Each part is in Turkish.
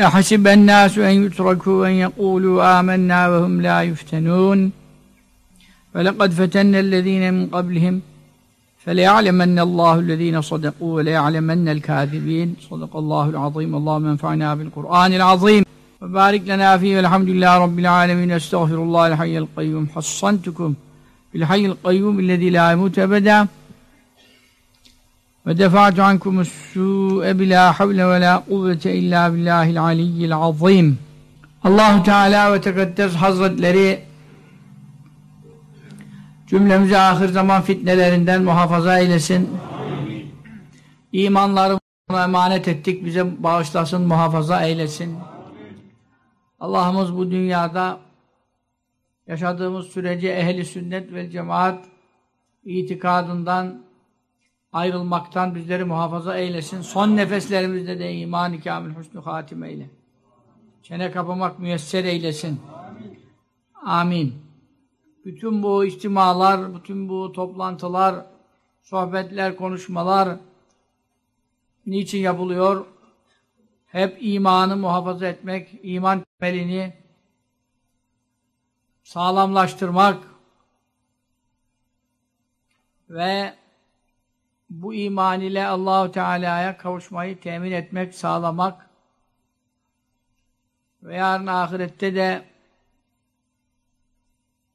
أحسب الناس أن يتركوا أن يقولوا آمنا وهم لا يفتنون. ولقد فتنا الذين من قبلهم فليعلمن الله الذين صدقوا وليعلمن الكاذبين. صدق الله العظيم. اللهم انفعنا بالقرآن العظيم. وبارك لنا فيه. والحمد لله رب العالمين. أستغفر الله الحي القيوم. حصنتكم بالحي القيوم الذي لا يموت أبدا. Ve defa'tu ankumus su'e bila havle ve la kuvvete illa billahil aliyyil azim. Allahu Teala ve Tekaddes Hazretleri cümlemizi ahir zaman fitnelerinden muhafaza eylesin. Amin. İmanlarımızı emanet ettik. Bize bağışlasın, muhafaza eylesin. Allah'ımız bu dünyada yaşadığımız sürece ehli sünnet ve cemaat itikadından ayrılmaktan bizleri muhafaza eylesin. Son nefeslerimizde de iman-ı kamil husnü hatim eyle. Çene kapamak müyesser eylesin. Amin. Bütün bu içtimalar, bütün bu toplantılar, sohbetler, konuşmalar niçin yapılıyor? Hep imanı muhafaza etmek, iman temelini sağlamlaştırmak ve bu iman ile Allahu Teala'ya kavuşmayı temin etmek, sağlamak ve yarın ahirette de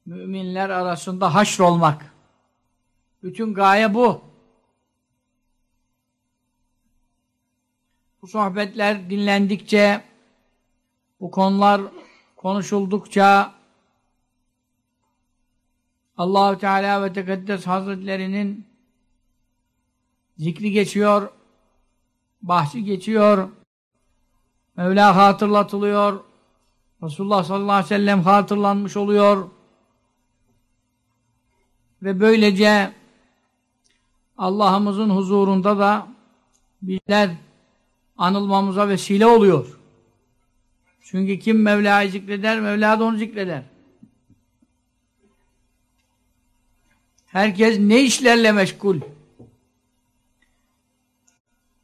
müminler arasında haşr olmak. Bütün gaye bu. Bu sohbetler dinlendikçe, bu konular konuşuldukça Allahu Teala ve Tekaddes Hazretlerinin zikri geçiyor, bahsi geçiyor, Mevla hatırlatılıyor, Resulullah sallallahu aleyhi ve sellem hatırlanmış oluyor ve böylece Allah'ımızın huzurunda da bizler anılmamıza vesile oluyor. Çünkü kim Mevla'yı zikreder, Mevla da onu zikreder. Herkes ne işlerle meşgul?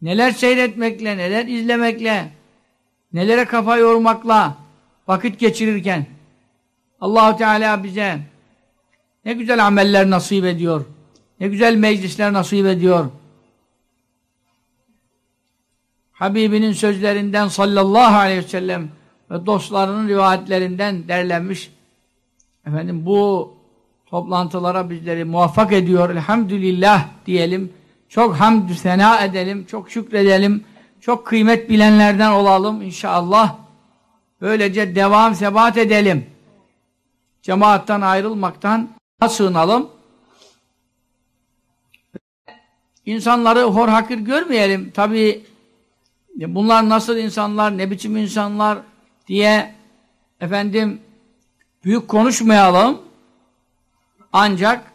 Neler seyretmekle, neler izlemekle, nelere kafa yormakla vakit geçirirken Allahu Teala bize ne güzel ameller nasip ediyor. Ne güzel meclisler nasip ediyor. Habibinin sözlerinden sallallahu aleyhi ve sellem ve dostlarının rivayetlerinden derlenmiş efendim bu toplantılara bizleri muvaffak ediyor. Elhamdülillah diyelim. Çok hamdü sena edelim. Çok şükredelim. Çok kıymet bilenlerden olalım inşallah. Böylece devam sebat edelim. Cemaattan ayrılmaktan sığınalım. İnsanları hor hakir görmeyelim. Tabi bunlar nasıl insanlar, ne biçim insanlar diye efendim büyük konuşmayalım. Ancak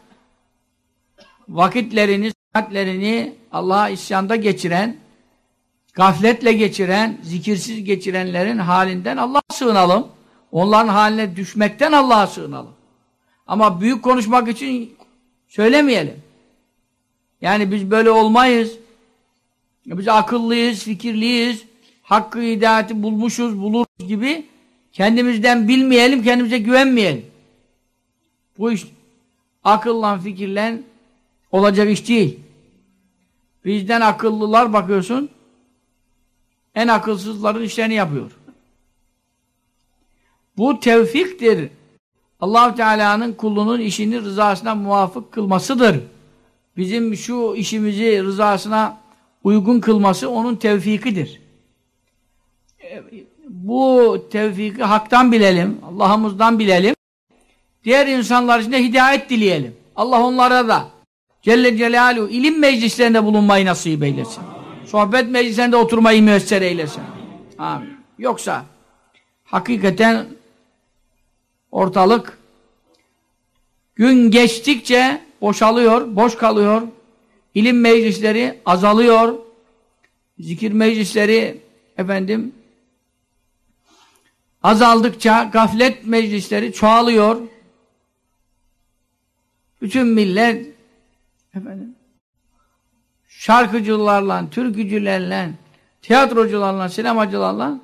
vakitlerini, saatlerini Allah'a isyanda geçiren, gafletle geçiren, zikirsiz geçirenlerin halinden Allah'a sığınalım. Onların haline düşmekten Allah'a sığınalım. Ama büyük konuşmak için söylemeyelim. Yani biz böyle olmayız. Biz akıllıyız, fikirliyiz, hakkı hidayeti bulmuşuz, buluruz gibi kendimizden bilmeyelim, kendimize güvenmeyelim. Bu iş akılla, fikirle olacak iş değil. Bizden akıllılar bakıyorsun, en akılsızların işlerini yapıyor. Bu tevfiktir. allah Teala'nın kulunun işini rızasına muvafık kılmasıdır. Bizim şu işimizi rızasına uygun kılması onun tevfikidir. Bu tevfiki haktan bilelim, Allah'ımızdan bilelim. Diğer insanlar için de hidayet dileyelim. Allah onlara da Celle Celaluhu ilim meclislerinde bulunmayı nasip eylesin. Sohbet meclislerinde oturmayı müessir eylesin. Amin. Yoksa hakikaten ortalık gün geçtikçe boşalıyor, boş kalıyor. İlim meclisleri azalıyor. Zikir meclisleri efendim azaldıkça gaflet meclisleri çoğalıyor. Bütün millet efendim şarkıcılarla, türkücülerle, tiyatrocularla, sinemacılarla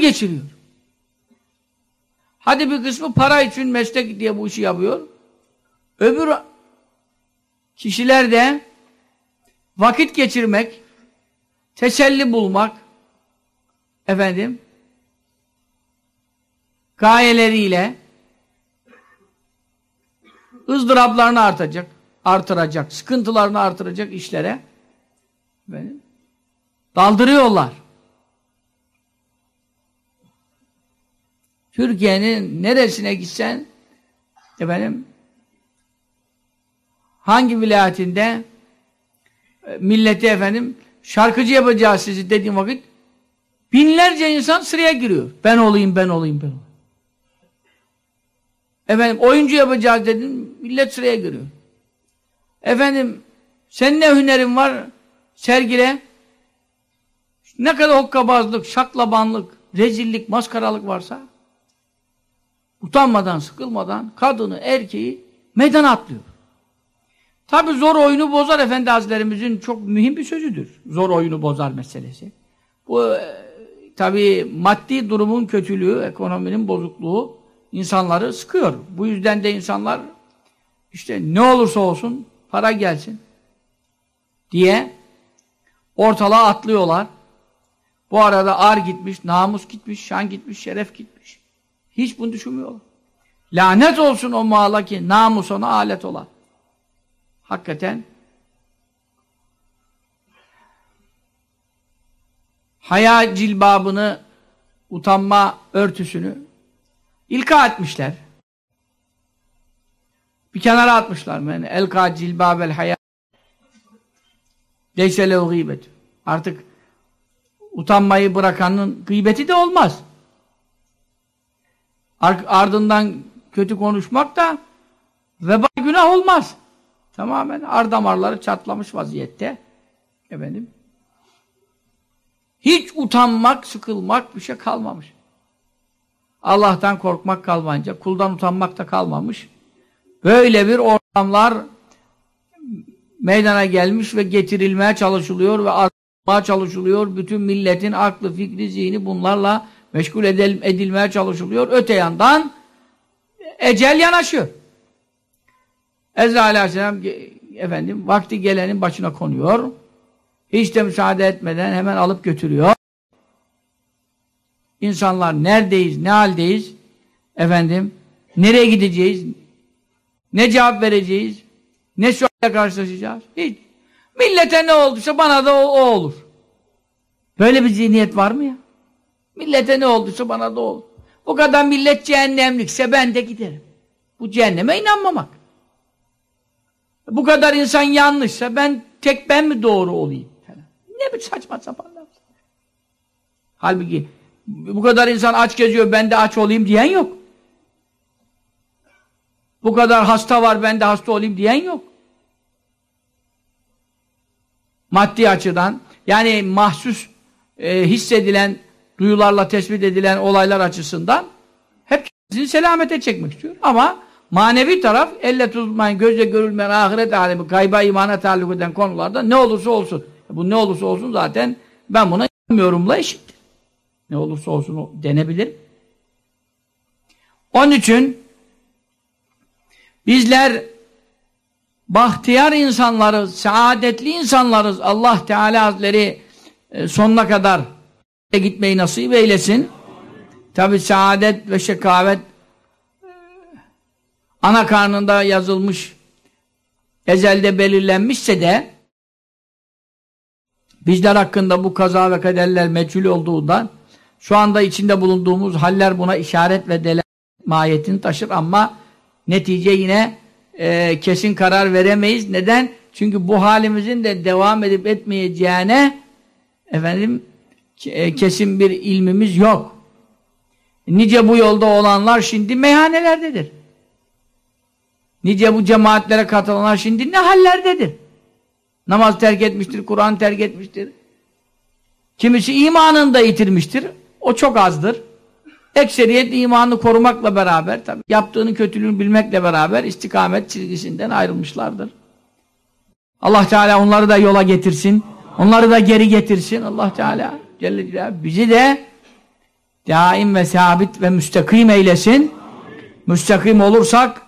geçiriyor. Hadi bir kısmı para için meslek diye bu işi yapıyor. Öbür kişiler de vakit geçirmek, teselli bulmak, efendim, gayeleriyle ızdıraplarını artacak, artıracak, sıkıntılarını artıracak işlere efendim, daldırıyorlar. Türkiye'nin neresine gitsen efendim hangi vilayetinde e, milleti efendim şarkıcı yapacağız sizi dediğim vakit binlerce insan sıraya giriyor. Ben olayım, ben olayım, ben olayım. Efendim oyuncu yapacağız dedim, millet sıraya giriyor. Efendim sen ne hünerin var? Sergile. Ne kadar hokkabazlık, şaklabanlık, rezillik, maskaralık varsa utanmadan, sıkılmadan kadını, erkeği meydana atlıyor. Tabi zor oyunu bozar Efendi Hazretlerimizin çok mühim bir sözüdür. Zor oyunu bozar meselesi. Bu e, tabi maddi durumun kötülüğü, ekonominin bozukluğu insanları sıkıyor. Bu yüzden de insanlar işte ne olursa olsun para gelsin diye ortalığa atlıyorlar. Bu arada ar gitmiş, namus gitmiş, şan gitmiş, şeref gitmiş. Hiç bunu düşünmüyorlar. Lanet olsun o mala ki namus ona alet olan. Hakikaten haya cilbabını, utanma örtüsünü ilka etmişler. Bir kenara atmışlar. Yani elka cilbabel haya leyse lehu gıybet. Artık utanmayı bırakanın gıybeti de olmaz. Ardından kötü konuşmak da veba günah olmaz. Tamamen ar damarları çatlamış vaziyette. Efendim. Hiç utanmak, sıkılmak bir şey kalmamış. Allah'tan korkmak kalmayınca, kuldan utanmak da kalmamış. Böyle bir ortamlar meydana gelmiş ve getirilmeye çalışılıyor ve artmaya çalışılıyor. Bütün milletin aklı, fikri, zihni bunlarla meşgul edilmeye çalışılıyor. Öte yandan ecel yanaşıyor. Ezra aleyhisselam efendim vakti gelenin başına konuyor. Hiç de müsaade etmeden hemen alıp götürüyor. İnsanlar neredeyiz, ne haldeyiz? Efendim, nereye gideceğiz? Ne cevap vereceğiz? Ne suayla karşılaşacağız? Hiç. Millete ne olduysa bana da o, o olur. Böyle bir zihniyet var mı ya? Millete ne olduysa bana da olur. Bu kadar millet cehennemlikse ben de giderim. Bu cehenneme inanmamak. Bu kadar insan yanlışsa ben tek ben mi doğru olayım? Ne bir saçma sapan. Halbuki bu kadar insan aç geziyor ben de aç olayım diyen yok. Bu kadar hasta var ben de hasta olayım diyen yok. Maddi açıdan yani mahsus e, hissedilen duyularla tespit edilen olaylar açısından hep kendisini selamete çekmek istiyor. Ama manevi taraf elle tutulmayın, gözle görülmeyen ahiret alemi, kayba imana taalluk eden konularda ne olursa olsun. Bu ne olursa olsun zaten ben buna inanmıyorumla eşittir. Ne olursa olsun denebilir. Onun için bizler bahtiyar insanlarız, saadetli insanlarız. Allah Teala Hazretleri e, sonuna kadar gitmeyi nasip eylesin. Tabi saadet ve şekavet ana karnında yazılmış ezelde belirlenmişse de bizler hakkında bu kaza ve kaderler meçhul olduğundan şu anda içinde bulunduğumuz haller buna işaret ve delalet mahiyetini taşır ama netice yine e, kesin karar veremeyiz. Neden? Çünkü bu halimizin de devam edip etmeyeceğine efendim e, kesin bir ilmimiz yok. Nice bu yolda olanlar şimdi meyhanelerdedir. Nice bu cemaatlere katılanlar şimdi ne hallerdedir? Namaz terk etmiştir, Kur'an terk etmiştir. Kimisi imanını da yitirmiştir. O çok azdır. Ekseriyet imanını korumakla beraber, tabi yaptığını kötülüğünü bilmekle beraber istikamet çizgisinden ayrılmışlardır. Allah Teala onları da yola getirsin. Onları da geri getirsin. Allah Teala Celle Celaluhu bizi de daim ve sabit ve müstakim eylesin. Müstakim olursak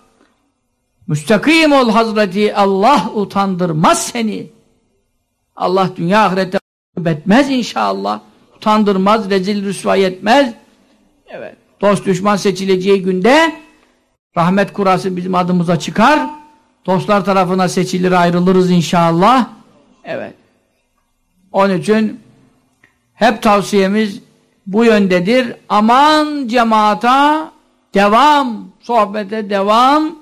müstakim ol Hazreti Allah utandırmaz seni. Allah dünya ahirette etmez inşallah. Utandırmaz, rezil rüsvay etmez. Evet. Dost düşman seçileceği günde rahmet kurası bizim adımıza çıkar. Dostlar tarafına seçilir ayrılırız inşallah. Evet. Onun için hep tavsiyemiz bu yöndedir. Aman cemaata devam, sohbete devam.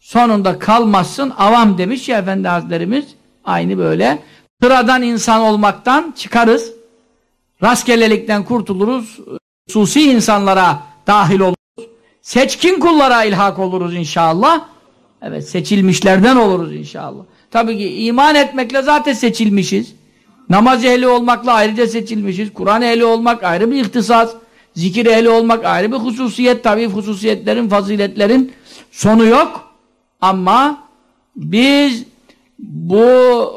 Sonunda kalmazsın avam demiş ya Efendi Hazretlerimiz. Aynı böyle. Sıradan insan olmaktan çıkarız. Rastgelelikten kurtuluruz. Susi insanlara dahil oluruz. Seçkin kullara ilhak oluruz inşallah. Evet seçilmişlerden oluruz inşallah. Tabii ki iman etmekle zaten seçilmişiz. Namaz ehli olmakla ayrıca seçilmişiz. Kur'an ehli olmak ayrı bir ihtisas. Zikir ehli olmak ayrı bir hususiyet. Tabii hususiyetlerin, faziletlerin sonu yok. Ama biz bu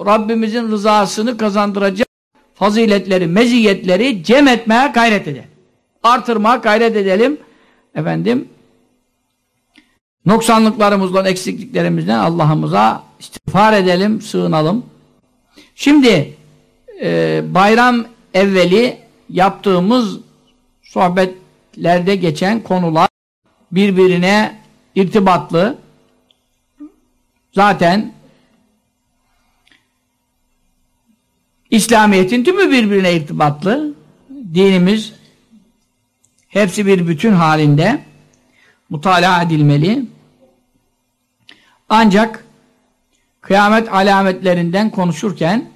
Rabbimizin rızasını kazandıracak faziletleri, meziyetleri cem etmeye gayret edelim. Artırmaya gayret edelim. Efendim noksanlıklarımızdan, eksikliklerimizden Allah'ımıza istiğfar edelim, sığınalım. Şimdi e, bayram evveli yaptığımız sohbetlerde geçen konular birbirine irtibatlı. Zaten İslamiyet'in tümü birbirine irtibatlı. Dinimiz hepsi bir bütün halinde mutala edilmeli. Ancak kıyamet alametlerinden konuşurken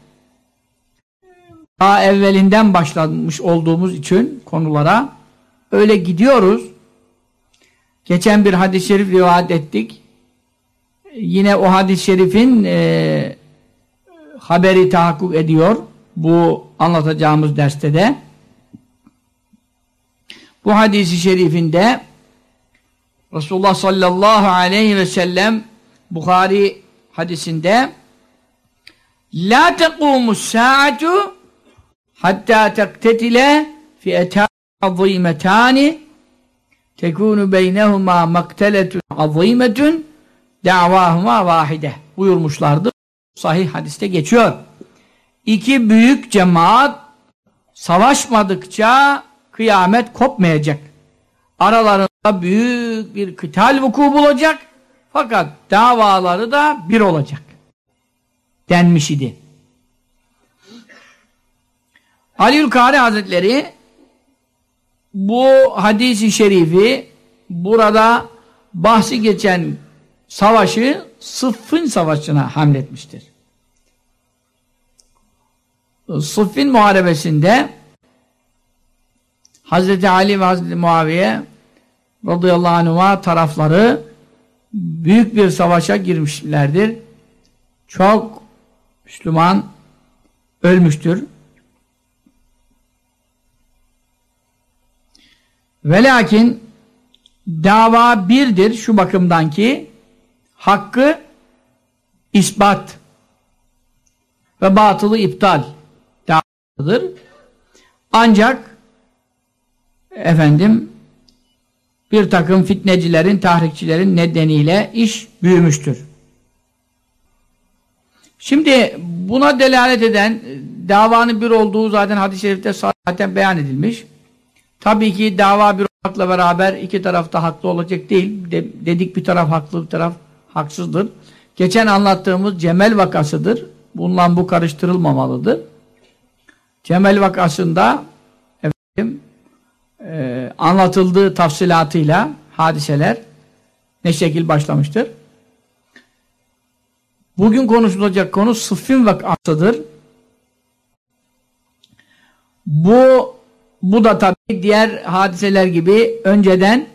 daha evvelinden başlamış olduğumuz için konulara öyle gidiyoruz. Geçen bir hadis-i şerif rivayet ettik. Yine o hadis-i şerifin e, haberi tahakkuk ediyor. Bu anlatacağımız derste de. Bu hadisi şerifinde Resulullah sallallahu aleyhi ve sellem Bukhari hadisinde La tequmus saatu hatta tektetile fi etan azimetani tekunu beynehuma makteletun azimetun davahuma vahide buyurmuşlardı. Sahih hadiste geçiyor. İki büyük cemaat savaşmadıkça kıyamet kopmayacak. Aralarında büyük bir kıtal vuku bulacak. Fakat davaları da bir olacak. Denmiş idi. Ali Kari Hazretleri bu hadisi şerifi burada bahsi geçen savaşı Sıffın Savaşı'na hamletmiştir. Sıffin Muharebesi'nde Hazreti Ali ve Hazreti Muaviye radıyallahu anhuma tarafları büyük bir savaşa girmişlerdir. Çok Müslüman ölmüştür. Ve lakin dava birdir şu bakımdan ki hakkı ispat ve batılı iptal davadır. Ancak efendim bir takım fitnecilerin, tahrikçilerin nedeniyle iş büyümüştür. Şimdi buna delalet eden davanın bir olduğu zaten hadis-i şerifte zaten beyan edilmiş. Tabii ki dava bir olmakla beraber iki tarafta haklı olacak değil. De, dedik bir taraf haklı, bir taraf haksızdır. Geçen anlattığımız Cemel vakasıdır. Bundan bu karıştırılmamalıdır. Cemel vakasında efendim, e, anlatıldığı tafsilatıyla hadiseler ne şekil başlamıştır. Bugün konuşulacak konu Sıffin vakasıdır. Bu bu da tabii diğer hadiseler gibi önceden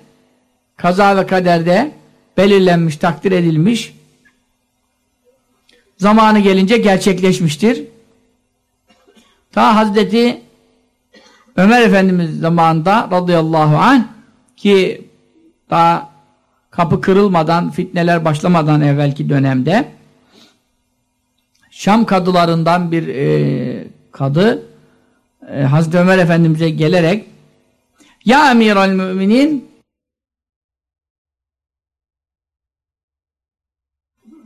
kaza ve kaderde belirlenmiş, takdir edilmiş zamanı gelince gerçekleşmiştir. Ta Hazreti Ömer Efendimiz zamanında radıyallahu anh ki daha kapı kırılmadan, fitneler başlamadan evvelki dönemde Şam kadılarından bir e, kadı e, Hazreti Ömer Efendimiz'e gelerek Ya emiral müminin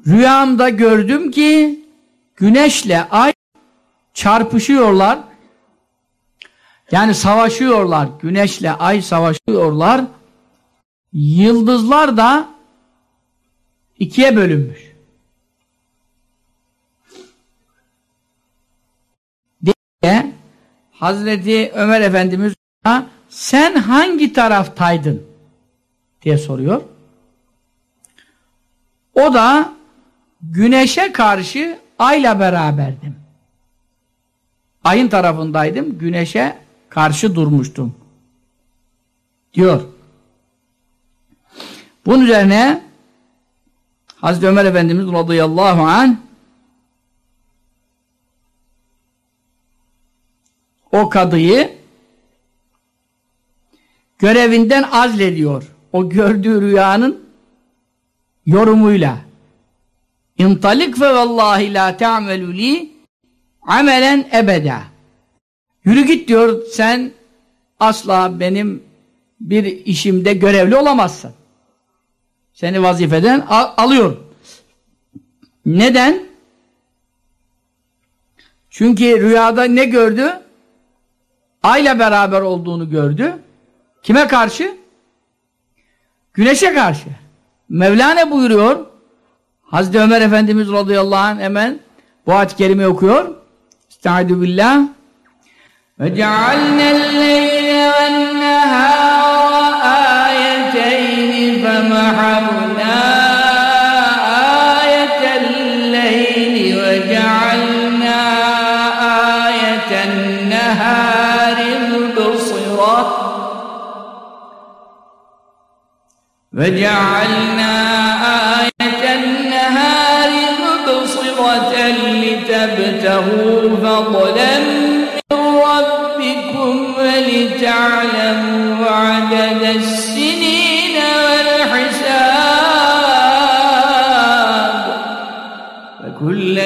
rüyamda gördüm ki güneşle ay çarpışıyorlar. Yani savaşıyorlar. Güneşle ay savaşıyorlar. Yıldızlar da ikiye bölünmüş. Diye Hazreti Ömer Efendimiz sen hangi taraftaydın diye soruyor. O da güneşe karşı ayla beraberdim. Ayın tarafındaydım, güneşe karşı durmuştum. Diyor. Bunun üzerine Hazreti Ömer Efendimiz radıyallahu anh o kadıyı görevinden azlediyor. O gördüğü rüyanın yorumuyla. İntalik fe vallahi la te'amelü li amelen ebeda. Yürü git diyor sen asla benim bir işimde görevli olamazsın. Seni vazifeden al alıyorum. Neden? Çünkü rüyada ne gördü? Ayla beraber olduğunu gördü. Kime karşı? Güneşe karşı. Mevlana buyuruyor. Hazreti Ömer Efendimiz radıyallahu anh hemen bu ayet-i kerime okuyor. Estaizu billah. وَجَعَلْنَا اللَّيْلَ وَالنَّهَارَ آيَتَيْنِ فَمَحَوْنَا آيَةَ اللَّيْلِ وَجَعَلْنَا آيَةَ النَّهَارِ مُبْصِرَةً. وَجَعَلْنَا آيَةَ النَّهَارِ مُبْصِرَةً لِتَبْتَغُوا فَضْلًا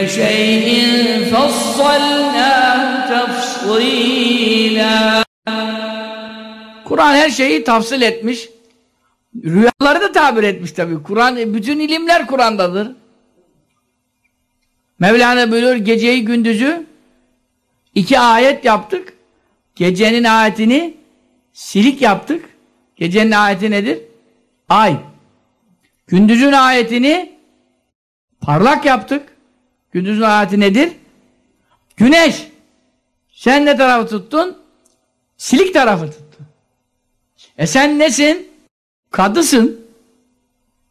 شَيْءٍ فَصَّلْنَاهُ تَفْصِيلًا Kur'an her şeyi tafsil etmiş. Rüyaları da tabir etmiş tabi. Kur'an, bütün ilimler Kur'an'dadır. Mevlana buyuruyor geceyi gündüzü iki ayet yaptık. Gecenin ayetini silik yaptık. Gecenin ayeti nedir? Ay. Gündüzün ayetini parlak yaptık. Gündüzün ayeti nedir? Güneş. Sen ne tarafı tuttun? Silik tarafı tuttun. E sen nesin? Kadısın.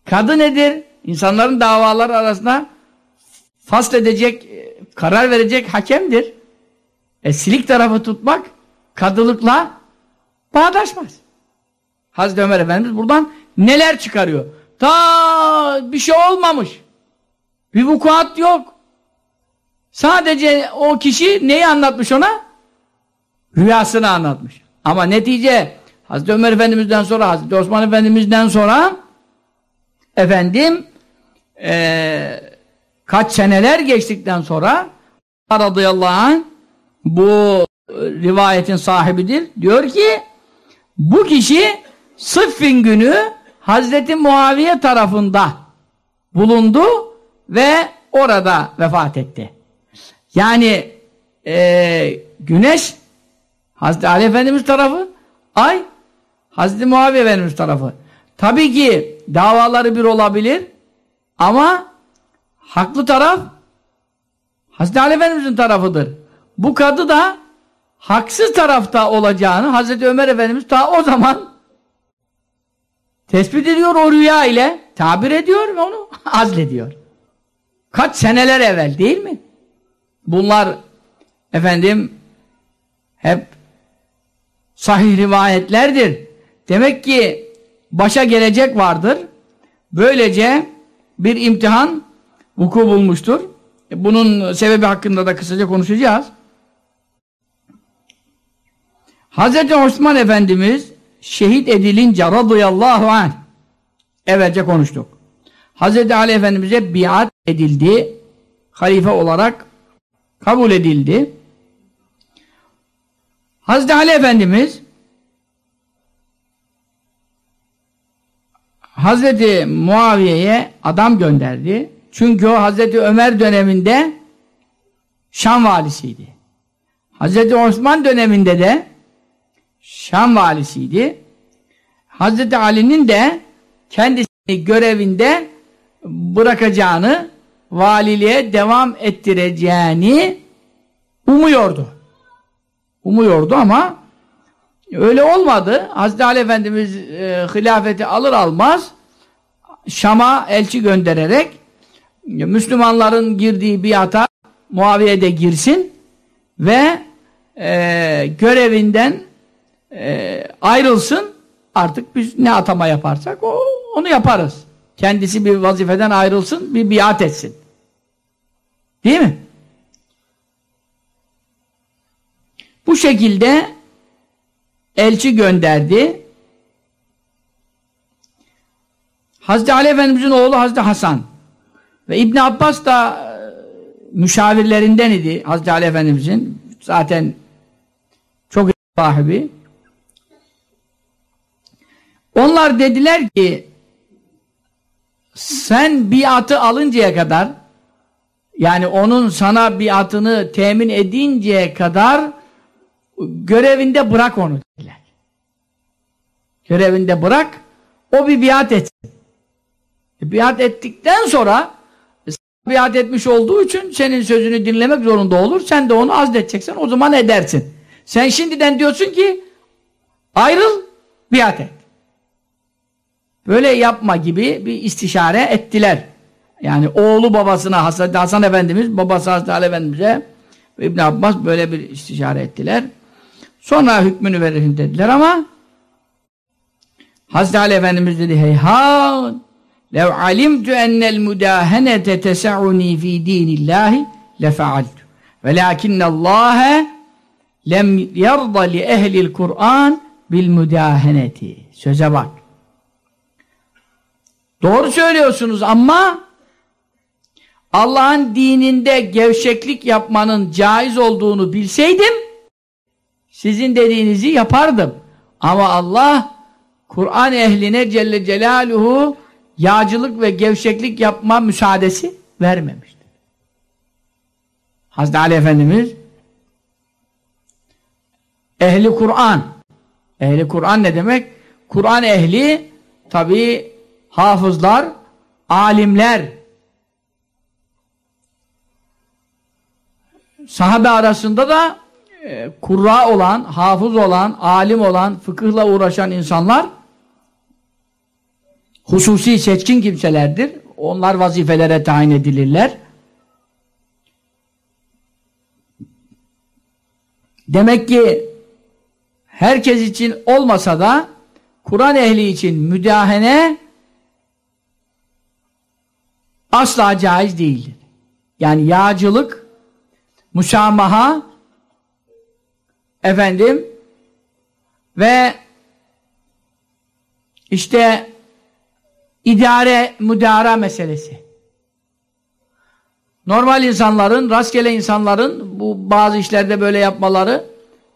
Kadı nedir? İnsanların davaları arasında fasledecek, karar verecek hakemdir. E silik tarafı tutmak kadılıkla bağdaşmaz. Hazreti Ömer Efendimiz buradan neler çıkarıyor? Ta bir şey olmamış. Bir vukuat yok. Sadece o kişi neyi anlatmış ona? Rüyasını anlatmış. Ama netice Hazreti Ömer Efendimiz'den sonra, Hazreti Osman Efendimiz'den sonra efendim ee, kaç seneler geçtikten sonra radıyallahu anh bu rivayetin sahibidir. Diyor ki bu kişi Sıffin günü Hazreti Muaviye tarafında bulundu ve orada vefat etti. Yani e, güneş Hazreti Ali Efendimiz tarafı ay Hazreti Muaviye Efendimiz tarafı. Tabii ki davaları bir olabilir ama haklı taraf Hazreti Ali Efendimiz'in tarafıdır. Bu kadı da haksız tarafta olacağını Hazreti Ömer Efendimiz ta o zaman tespit ediyor o rüya ile tabir ediyor ve onu azlediyor. Kaç seneler evvel değil mi? Bunlar efendim hep sahih rivayetlerdir. Demek ki başa gelecek vardır. Böylece bir imtihan vuku bulmuştur. E, bunun sebebi hakkında da kısaca konuşacağız. Hz. Osman Efendimiz şehit edilince radıyallahu anh evvelce konuştuk. Hz. Ali Efendimiz'e biat edildi. Halife olarak kabul edildi. Hazreti Ali Efendimiz Hazreti Muaviye'ye adam gönderdi. Çünkü o Hazreti Ömer döneminde Şam valisiydi. Hazreti Osman döneminde de Şam valisiydi. Hazreti Ali'nin de kendisini görevinde bırakacağını valiliğe devam ettireceğini umuyordu. Umuyordu ama öyle olmadı. Hazreti Ali Efendimiz e, hilafeti alır almaz Şam'a elçi göndererek Müslümanların girdiği biata Muaviye de girsin ve e, görevinden e, ayrılsın artık biz ne atama yaparsak o, onu yaparız. Kendisi bir vazifeden ayrılsın, bir biat etsin. Değil mi? Bu şekilde elçi gönderdi. Hazreti Ali Efendimiz'in oğlu Hazreti Hasan ve İbn Abbas da e, müşavirlerinden idi Hazreti Ali Efendimiz'in. Zaten çok sahibi. Onlar dediler ki sen biatı alıncaya kadar yani onun sana biatını temin edinceye kadar görevinde bırak onu dediler. Görevinde bırak o bir biat etsin. E, biat ettikten sonra e, biat etmiş olduğu için senin sözünü dinlemek zorunda olur. Sen de onu azledeceksen o zaman edersin. Sen şimdiden diyorsun ki ayrıl biat et. Böyle yapma gibi bir istişare ettiler. Yani oğlu babasına Hasan, Hasan Efendimiz, babası Hazreti Ali Efendimiz'e İbn Abbas böyle bir istişare ettiler. Sonra hükmünü veririm dediler ama Hazreti Ali Efendimiz dedi heyhat lev alimtu ennel mudahenete tesa'uni fi dinillahi lefealtu velakinnallâhe lem yarda li ehlil Kur'an bil mudaheneti. Söze bak. Doğru söylüyorsunuz ama Allah'ın dininde gevşeklik yapmanın caiz olduğunu bilseydim sizin dediğinizi yapardım. Ama Allah Kur'an ehline Celle Celaluhu yağcılık ve gevşeklik yapma müsaadesi vermemiştir. Hazreti Ali Efendimiz ehli Kur'an ehli Kur'an ne demek? Kur'an ehli tabi hafızlar, alimler, sahabe arasında da e, kurra olan, hafız olan, alim olan, fıkıhla uğraşan insanlar hususi seçkin kimselerdir. Onlar vazifelere tayin edilirler. Demek ki herkes için olmasa da Kur'an ehli için müdahene asla caiz değildir. Yani yağcılık, musamaha efendim ve işte idare, müdara meselesi. Normal insanların, rastgele insanların bu bazı işlerde böyle yapmaları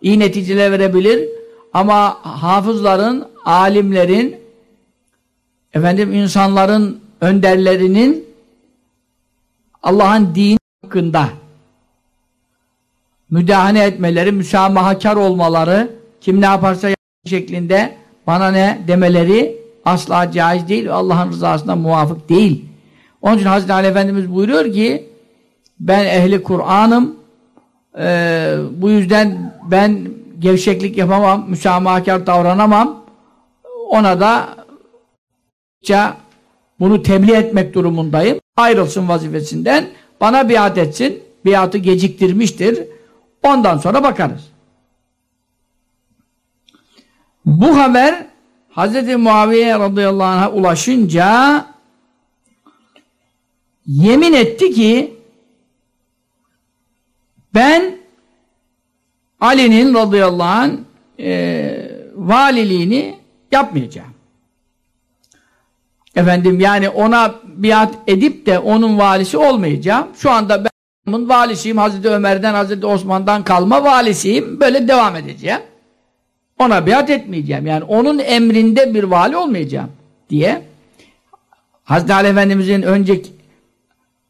iyi neticeler verebilir. Ama hafızların, alimlerin, efendim insanların önderlerinin Allah'ın dini hakkında müdahale etmeleri, müsamahakar olmaları, kim ne yaparsa şeklinde bana ne demeleri asla caiz değil Allah'ın rızasına muvafık değil. Onun için Hazreti Ali Efendimiz buyuruyor ki ben ehli Kur'an'ım ee, bu yüzden ben gevşeklik yapamam, müsamahakar davranamam. Ona da bunu tebliğ etmek durumundayım. Ayrılsın vazifesinden. Bana biat etsin. Biatı geciktirmiştir. Ondan sonra bakarız. Bu haber Hz. Muaviye radıyallahu anh'a ulaşınca yemin etti ki ben Ali'nin radıyallahu anh e, valiliğini yapmayacağım. Efendim yani ona biat edip de onun valisi olmayacağım. Şu anda ben valisiyim. Hazreti Ömer'den, Hazreti Osman'dan kalma valisiyim. Böyle devam edeceğim. Ona biat etmeyeceğim. Yani onun emrinde bir vali olmayacağım diye Hazreti Ali Efendimizin önceki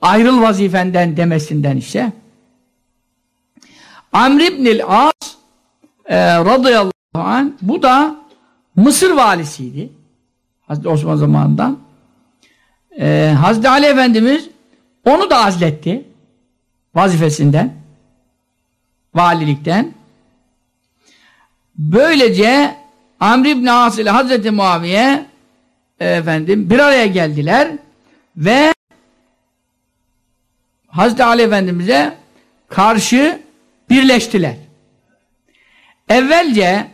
ayrıl vazifenden demesinden işte. Amr ibnil As e, radıyallahu anh bu da Mısır valisiydi. Hazreti Osman zamanından. E, Hazreti Ali Efendimiz onu da azletti vazifesinden valilikten. Böylece Amr ibn As ile Hazreti Muaviye efendim bir araya geldiler ve Hazreti Ali Efendimiz'e karşı birleştiler. Evvelce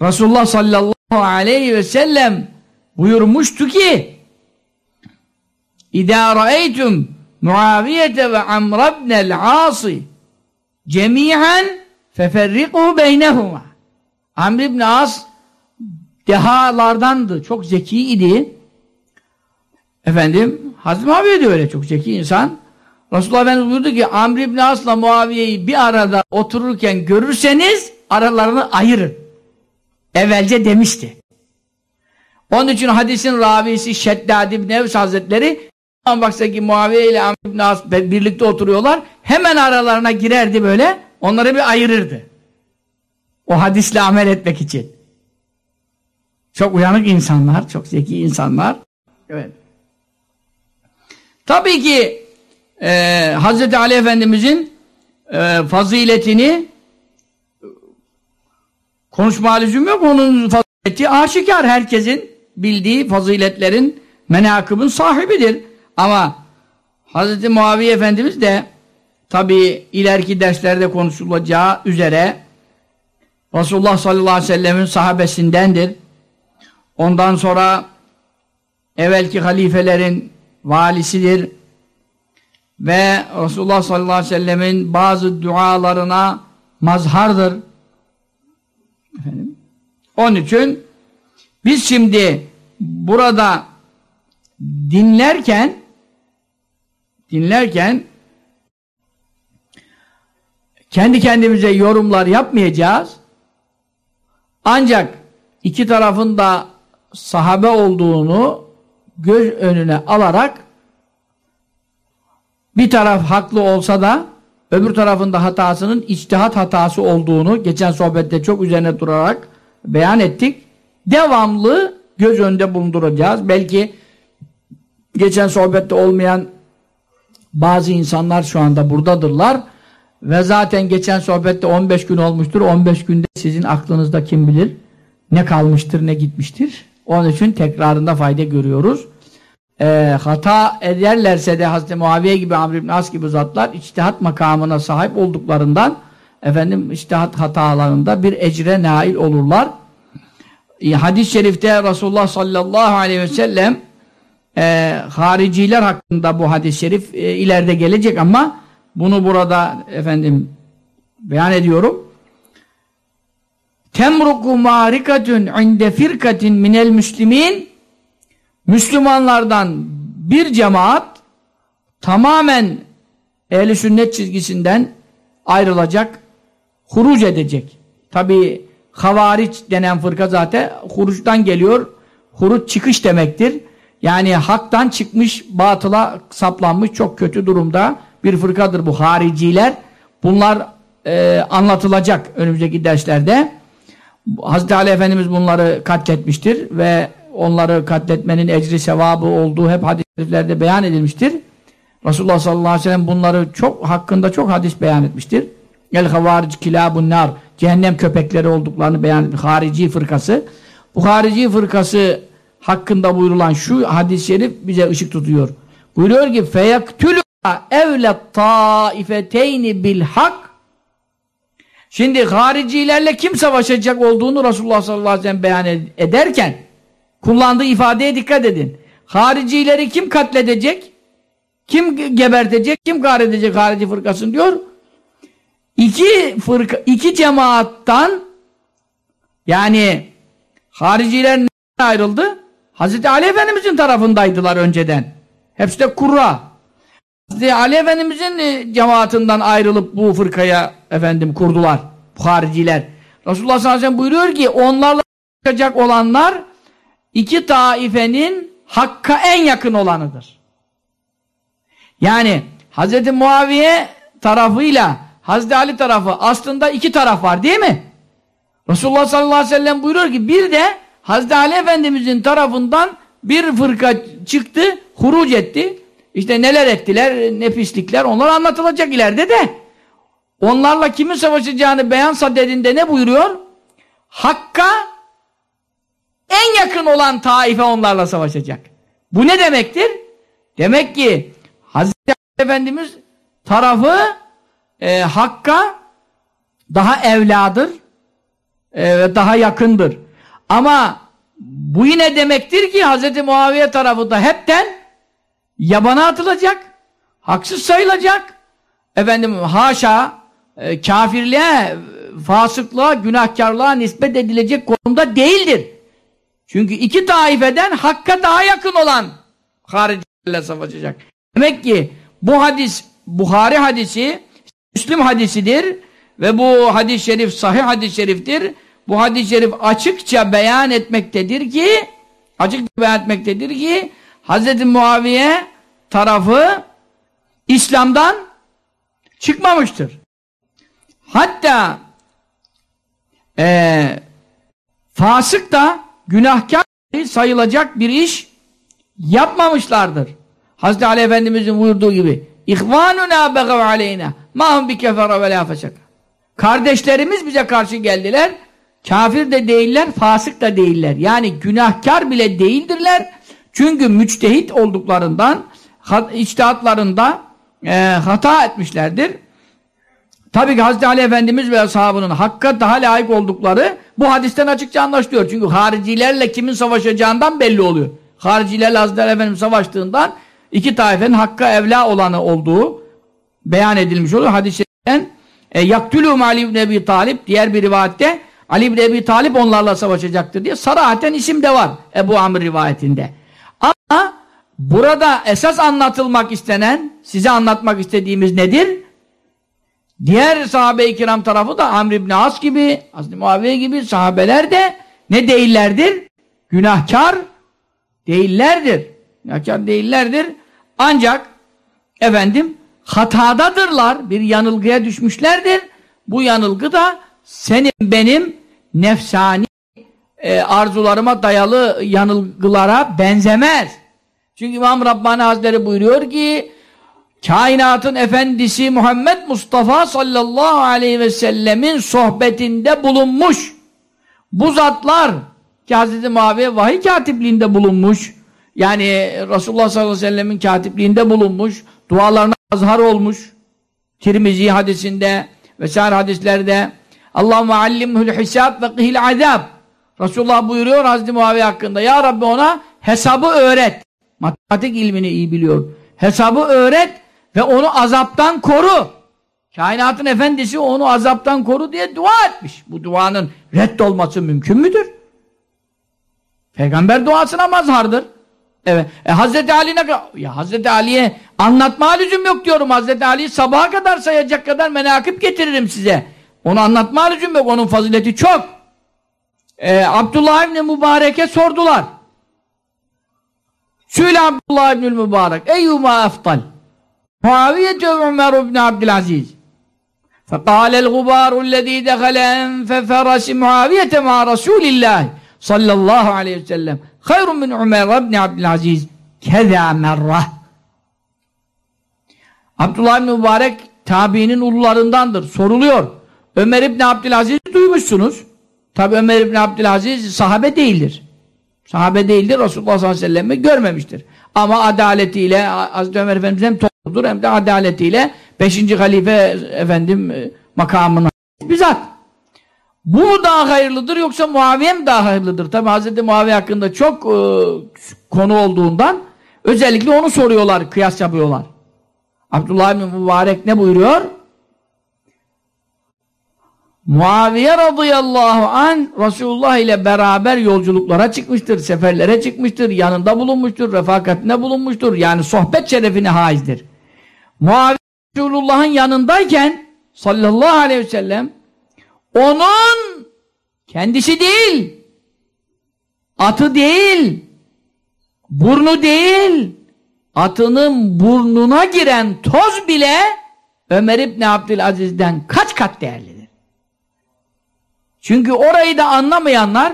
Resulullah sallallahu aleyhi ve sellem buyurmuştu ki İdâ ra'eytum Muaviyete ve Amr ibnel Asi cemiyen feferriku beynehuma Amr ibn As dehalardandı. Çok zeki idi. Efendim Hazreti Muaviye de öyle çok zeki insan. Resulullah Efendimiz buyurdu ki Amr ibn As'la Muaviye'yi bir arada otururken görürseniz aralarını ayırın. Evvelce demişti. Onun için hadisin ravisi Şeddad ibn Evs Hazretleri baksa ki Muaviye ile Amr ibn As birlikte oturuyorlar. Hemen aralarına girerdi böyle. Onları bir ayırırdı. O hadisle amel etmek için. Çok uyanık insanlar, çok zeki insanlar. Evet. Tabii ki e, Hz. Ali Efendimizin e, faziletini konuşma lüzum yok. Onun fazileti aşikar. Herkesin bildiği faziletlerin menakıbın sahibidir. Ama Hz. Muaviye Efendimiz de tabi ileriki derslerde konuşulacağı üzere Resulullah sallallahu aleyhi ve sellemin sahabesindendir. Ondan sonra evvelki halifelerin valisidir. Ve Resulullah sallallahu aleyhi ve sellemin bazı dualarına mazhardır. Efendim? Onun için biz şimdi burada dinlerken dinlerken kendi kendimize yorumlar yapmayacağız. Ancak iki tarafın da sahabe olduğunu göz önüne alarak bir taraf haklı olsa da öbür tarafında hatasının içtihat hatası olduğunu geçen sohbette çok üzerine durarak beyan ettik. Devamlı göz önünde bulunduracağız. Belki geçen sohbette olmayan bazı insanlar şu anda buradadırlar. Ve zaten geçen sohbette 15 gün olmuştur. 15 günde sizin aklınızda kim bilir ne kalmıştır ne gitmiştir. Onun için tekrarında fayda görüyoruz. Ee, hata ederlerse de Hazreti Muaviye gibi Amr ibn As gibi zatlar içtihat makamına sahip olduklarından efendim içtihat hatalarında bir ecre nail olurlar. Ee, Hadis-i şerifte Resulullah sallallahu aleyhi ve sellem e, hariciler hakkında bu hadis-i şerif e, ileride gelecek ama bunu burada efendim beyan ediyorum. Temruku marikatun inde firkatin minel müslimin Müslümanlardan bir cemaat tamamen ehli sünnet çizgisinden ayrılacak, huruc edecek. Tabi havariç denen fırka zaten huruçtan geliyor. Huruç çıkış demektir. Yani haktan çıkmış, batıla saplanmış çok kötü durumda bir fırkadır bu hariciler. Bunlar e, anlatılacak önümüzdeki derslerde. Hazreti Ali Efendimiz bunları katletmiştir ve onları katletmenin ecri sevabı olduğu hep hadislerde beyan edilmiştir. Resulullah sallallahu aleyhi ve sellem bunları çok hakkında çok hadis beyan etmiştir. El havaric kilabun nar cehennem köpekleri olduklarını beyan etmiş. Harici fırkası. Bu harici fırkası hakkında buyurulan şu hadis-i şerif bize ışık tutuyor. Buyuruyor ki feyaktülü evlet taifeteyni bil hak Şimdi haricilerle kim savaşacak olduğunu Resulullah sallallahu aleyhi ve sellem beyan ederken kullandığı ifadeye dikkat edin. Haricileri kim katledecek? Kim gebertecek? Kim kahredecek harici fırkasını diyor. İki fırka, iki cemaattan yani hariciler ayrıldı? Hazreti Ali Efendimizin tarafındaydılar önceden. Hepsi de kurra. Hazreti Ali Efendimizin e, cemaatinden ayrılıp bu fırkaya efendim kurdular. Bu hariciler. Resulullah sallallahu aleyhi ve sellem buyuruyor ki onlarla çıkacak olanlar iki taifenin Hakk'a en yakın olanıdır. Yani Hz. Muaviye tarafıyla Hz. Ali tarafı aslında iki taraf var değil mi? Resulullah sallallahu aleyhi ve sellem buyuruyor ki bir de Hz. Ali Efendimizin tarafından bir fırka çıktı, huruc etti. İşte neler ettiler, ne pislikler onlar anlatılacak ileride de. Onlarla kimin savaşacağını beyan sadedinde ne buyuruyor? Hakka en yakın olan taife onlarla savaşacak. Bu ne demektir? Demek ki Hazreti Efendimiz tarafı e, Hakk'a daha evladır e, ve daha yakındır. Ama bu yine demektir ki Hazreti Muaviye tarafı da hepten yabana atılacak, haksız sayılacak. Efendim haşa e, kafirliğe, fasıklığa, günahkarlığa nispet edilecek konumda değildir. Çünkü iki taifeden Hakk'a daha yakın olan haricilerle savaşacak. Demek ki bu hadis Buhari hadisi Müslim hadisidir ve bu hadis-i şerif sahih hadis-i şeriftir. Bu hadis-i şerif açıkça beyan etmektedir ki açıkça beyan etmektedir ki Hz. Muaviye tarafı İslam'dan çıkmamıştır. Hatta e, fasık da günahkar sayılacak bir iş yapmamışlardır. Hazreti Ali Efendimizin buyurduğu gibi İhvanuna begav aleyna mahum bi kefere ve la. Kardeşlerimiz bize karşı geldiler. Kafir de değiller, fasık da değiller. Yani günahkar bile değildirler. Çünkü müçtehit olduklarından içtihatlarında e, hata etmişlerdir. Tabii ki Hazreti Ali Efendimiz ve ashabının hakka daha layık oldukları bu hadisten açıkça anlaşılıyor. Çünkü haricilerle kimin savaşacağından belli oluyor. Haricilerle Hazreti Ali Efendimiz savaştığından iki taifenin hakka evla olanı olduğu beyan edilmiş oluyor. Hadisten e, yaktülûm Ali ibn Ebi Talip diğer bir rivayette Ali ibn Ebi Talip onlarla savaşacaktır diye sarahaten isim de var Ebu Amr rivayetinde. Ama burada esas anlatılmak istenen, size anlatmak istediğimiz nedir? Diğer sahabe-i kiram tarafı da Amr ibn As gibi, Hazreti Muaviye gibi sahabeler de ne değillerdir? Günahkar değillerdir. Günahkar değillerdir. Ancak efendim hatadadırlar. Bir yanılgıya düşmüşlerdir. Bu yanılgı da senin benim nefsani e, arzularıma dayalı yanılgılara benzemez. Çünkü İmam Rabbani Hazretleri buyuruyor ki kainatın efendisi Muhammed Mustafa sallallahu aleyhi ve sellemin sohbetinde bulunmuş. Bu zatlar ki Hz. Muaviye vahiy katipliğinde bulunmuş. Yani Resulullah sallallahu aleyhi ve sellemin katipliğinde bulunmuş. Dualarına azhar olmuş. Tirmizi hadisinde vesaire hadislerde Allahümme allimhul hisab ve qihil azab Resulullah buyuruyor Hazreti Muaviye hakkında Ya Rabbi ona hesabı öğret. Matematik ilmini iyi biliyor. Hesabı öğret ve onu azaptan koru. Kainatın efendisi onu azaptan koru diye dua etmiş. Bu duanın reddolması mümkün müdür? Peygamber duasına mazhardır. Evet. E, Hazreti Ali ne Ya Hazreti Ali'ye anlatma lüzum yok diyorum. Hazreti Ali'yi sabaha kadar sayacak kadar menakip getiririm size. Onu anlatma lüzum yok. Onun fazileti çok. E, Abdullah İbni Mübarek'e sordular. Söyle Abdullah İbni Mübarek. Eyyuma eftal. Muaviye Ömer ibn Abdülaziz. فقال الغبار الذي دخل أنف فرس معاوية مع رسول الله صلى الله عليه وسلم خير من عمر بن عبد العزيز كذا مرة Abdullah ibn Mübarek tabiinin ulularındandır. Soruluyor. Ömer ibn Abdülaziz duymuşsunuz. Tabi Ömer ibn Abdülaziz sahabe değildir. Sahabe değildir. Resulullah sallallahu aleyhi ve sellem'i görmemiştir. Ama adaletiyle Hazreti Ömer Efendimiz hem toplumdur hem de adaletiyle 5. halife efendim e, makamına bizzat. Bu mu daha hayırlıdır yoksa Muaviye mi daha hayırlıdır? Tabi Hazreti Muaviye hakkında çok e, konu olduğundan özellikle onu soruyorlar, kıyas yapıyorlar. Abdullah bin Mübarek ne buyuruyor? Muaviye radıyallahu an Resulullah ile beraber yolculuklara çıkmıştır, seferlere çıkmıştır, yanında bulunmuştur, refakatine bulunmuştur. Yani sohbet şerefine haizdir. Muaviye Resulullah'ın yanındayken sallallahu aleyhi ve sellem onun kendisi değil atı değil, burnu değil, atının burnuna giren toz bile Ömer İbni Abdülaziz'den kaç kat değerlidir. Çünkü orayı da anlamayanlar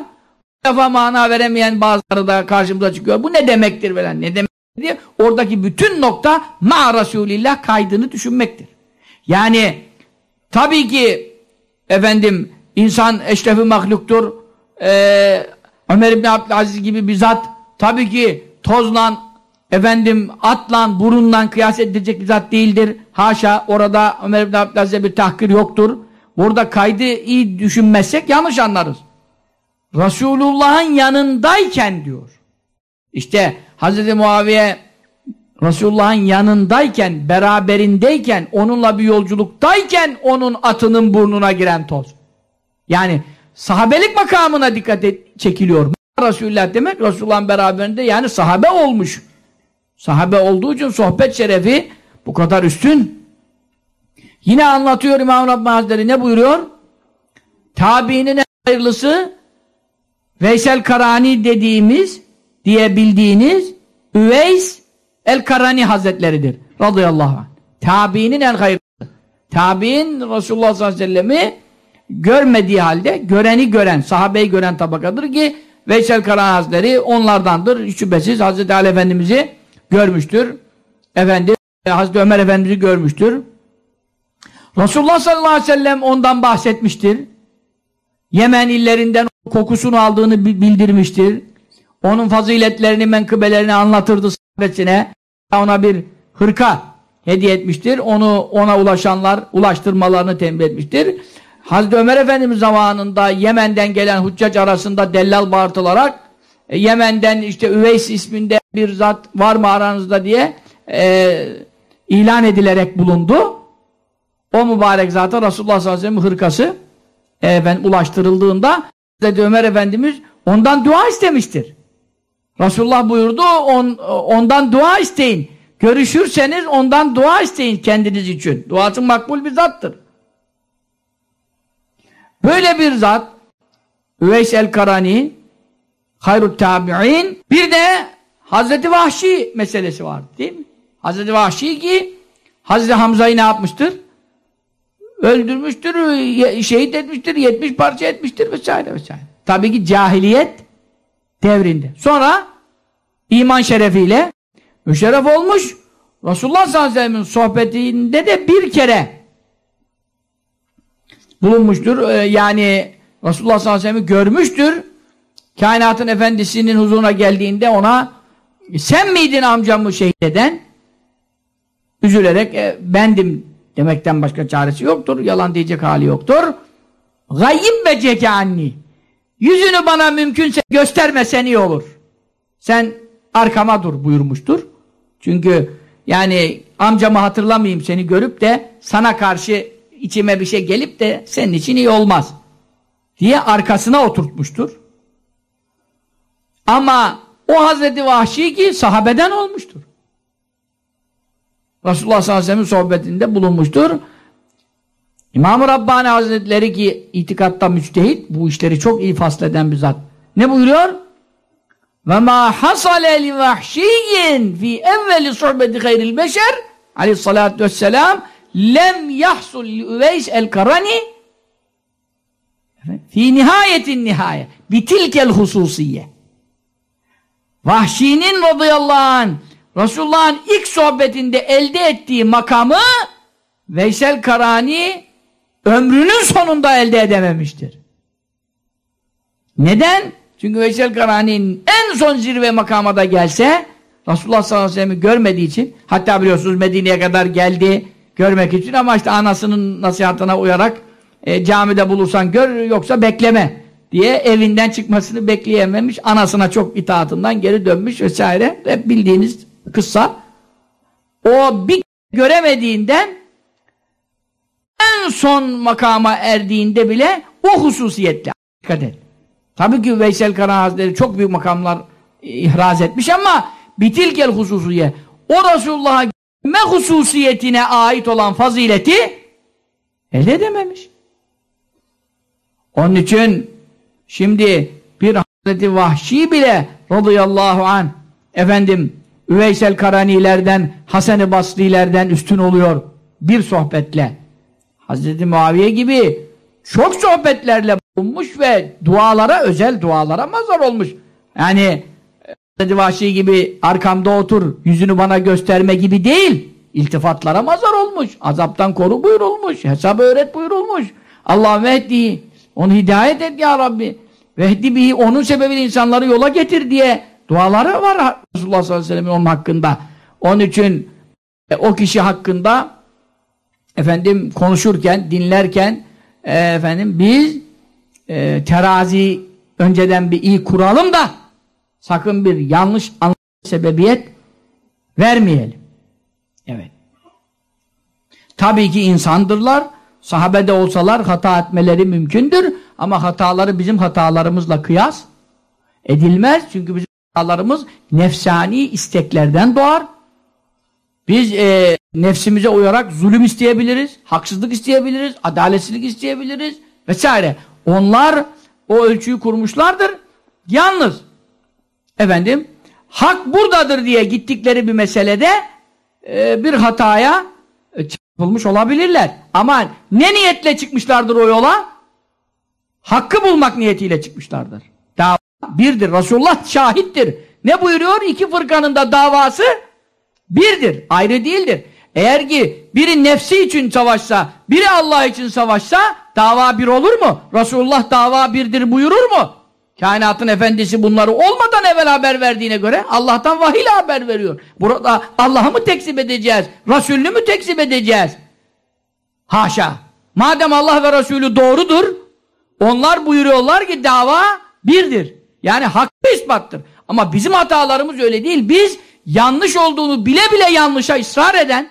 defa mana veremeyen bazıları da karşımıza çıkıyor. Bu ne demektir falan, ne demek diye oradaki bütün nokta ma Resulillah kaydını düşünmektir. Yani tabii ki efendim insan eşrefi mahluktur. Ee, Ömer İbni Abdülaziz gibi bir zat tabii ki tozla efendim atla burunla kıyas edilecek bir zat değildir. Haşa orada Ömer İbni Abdülaziz'e bir tahkir yoktur. Burada kaydı iyi düşünmezsek yanlış anlarız. Resulullah'ın yanındayken diyor. İşte Hz. Muaviye Resulullah'ın yanındayken, beraberindeyken, onunla bir yolculuktayken onun atının burnuna giren toz. Yani sahabelik makamına dikkat et, çekiliyor. Resulullah demek Resulullah'ın beraberinde yani sahabe olmuş. Sahabe olduğu için sohbet şerefi bu kadar üstün. Yine anlatıyor İmam Rabbani Hazretleri ne buyuruyor? Tabiinin en hayırlısı Veysel Karani dediğimiz diye bildiğiniz Üveys El-Karani Hazretleridir. Radıyallahu anh. Tabiinin en hayırlısı. Tabi'in Resulullah sallallahu aleyhi ve sellem'i görmediği halde göreni gören, sahabeyi gören tabakadır ki Veysel Karani Hazretleri onlardandır. Şüphesiz Hazreti Ali Efendimiz'i görmüştür. Efendi Hazreti Ömer Efendimiz'i görmüştür. Resulullah sallallahu aleyhi ve sellem ondan bahsetmiştir. Yemen illerinden kokusunu aldığını bildirmiştir. Onun faziletlerini, menkıbelerini anlatırdı sahabesine. Ona bir hırka hediye etmiştir. Onu ona ulaşanlar ulaştırmalarını tembih etmiştir. Hazreti Ömer Efendimiz zamanında Yemen'den gelen hüccac arasında dellal bağırtılarak e, Yemen'den işte Üveys isminde bir zat var mı aranızda diye e, ilan edilerek bulundu. O mübarek zaten Resulullah sallallahu aleyhi ve sellem hırkası e, efendim, ulaştırıldığında Hazreti Ömer Efendimiz ondan dua istemiştir. Resulullah buyurdu on, ondan dua isteyin. Görüşürseniz ondan dua isteyin kendiniz için. Duası makbul bir zattır. Böyle bir zat Üveys el-Karani hayrut tabi'in bir de Hazreti Vahşi meselesi var değil mi? Hazreti Vahşi ki Hazreti Hamza'yı ne yapmıştır? Öldürmüştür, şehit etmiştir, yetmiş parça etmiştir vesaire vesaire. Tabii ki cahiliyet devrinde. Sonra iman şerefiyle müşerref olmuş. Resulullah sallallahu aleyhi ve sellem'in sohbetinde de bir kere bulunmuştur. Ee, yani Resulullah sallallahu aleyhi ve sellem'i görmüştür. Kainatın efendisinin huzuruna geldiğinde ona sen miydin amcamı şehit eden? Üzülerek e, bendim demekten başka çaresi yoktur. Yalan diyecek hali yoktur. Gayyim ve cekanni. Yüzünü bana mümkünse göstermesen iyi olur. Sen arkama dur buyurmuştur. Çünkü yani amcamı hatırlamayayım seni görüp de sana karşı içime bir şey gelip de senin için iyi olmaz. Diye arkasına oturtmuştur. Ama o Hazreti Vahşi ki sahabeden olmuştur. Resulullah sallallahu aleyhi ve sellem sohbetinde bulunmuştur. İmam-ı Rabbani Hazretleri ki itikatta müçtehit, bu işleri çok iyi fasleden bir zat. Ne buyuruyor? Ve ma hasale li vahşiyyin fi evveli sohbeti hayril beşer aleyhissalatü vesselam lem yahsul li üveys el karani fi nihayetin nihaye bitilkel hususiye Vahşinin radıyallahu anh Resulullah'ın ilk sohbetinde elde ettiği makamı Veysel Karani ömrünün sonunda elde edememiştir. Neden? Çünkü Veysel Karani'nin en son zirve makama da gelse Resulullah sallallahu aleyhi ve sellem'i görmediği için hatta biliyorsunuz Medine'ye kadar geldi görmek için ama işte anasının nasihatına uyarak e, camide bulursan gör yoksa bekleme diye evinden çıkmasını bekleyememiş. Anasına çok itaatından geri dönmüş vesaire. Hep bildiğiniz kıssa. O bir göremediğinden en son makama erdiğinde bile o hususiyetle dikkat et. Tabii ki Veysel Kara Hazretleri çok büyük makamlar ihraz etmiş ama bitilkel hususiye o Resulullah'a gelme hususiyetine ait olan fazileti elde edememiş. Onun için şimdi bir Hazreti Vahşi bile radıyallahu an efendim Üveysel Karanilerden, Hasan-ı Basrilerden üstün oluyor bir sohbetle. Hazreti Muaviye gibi çok sohbetlerle bulunmuş ve dualara, özel dualara mazhar olmuş. Yani Hazreti Vahşi gibi arkamda otur, yüzünü bana gösterme gibi değil. İltifatlara mazhar olmuş. Azaptan koru buyurulmuş. Hesabı öğret buyurulmuş. Allah vehdi. Onu hidayet et ya Rabbi. Vehdi bihi onun sebebiyle insanları yola getir diye duaları var Resulullah sallallahu aleyhi ve sellem'in onun hakkında. Onun için e, o kişi hakkında efendim konuşurken, dinlerken e, efendim biz e, terazi önceden bir iyi kuralım da sakın bir yanlış sebebiyet vermeyelim. Evet. Tabii ki insandırlar. Sahabede olsalar hata etmeleri mümkündür. Ama hataları bizim hatalarımızla kıyas edilmez. Çünkü bizim hatalarımız nefsani isteklerden doğar. Biz e, nefsimize uyarak zulüm isteyebiliriz, haksızlık isteyebiliriz, adaletsizlik isteyebiliriz vesaire. Onlar o ölçüyü kurmuşlardır. Yalnız efendim hak buradadır diye gittikleri bir meselede e, bir hataya e, çarpılmış olabilirler. Ama ne niyetle çıkmışlardır o yola? Hakkı bulmak niyetiyle çıkmışlardır. Birdir. Resulullah şahittir. Ne buyuruyor? İki fırkanın da davası birdir. Ayrı değildir. Eğer ki biri nefsi için savaşsa, biri Allah için savaşsa dava bir olur mu? Resulullah dava birdir buyurur mu? Kainatın efendisi bunları olmadan evvel haber verdiğine göre Allah'tan vahiy haber veriyor. Burada Allah'ı mı tekzip edeceğiz? Resulünü mü tekzip edeceğiz? Haşa. Madem Allah ve Resulü doğrudur, onlar buyuruyorlar ki dava birdir. Yani hakkı ispattır. Ama bizim hatalarımız öyle değil. Biz yanlış olduğunu bile bile yanlışa ısrar eden,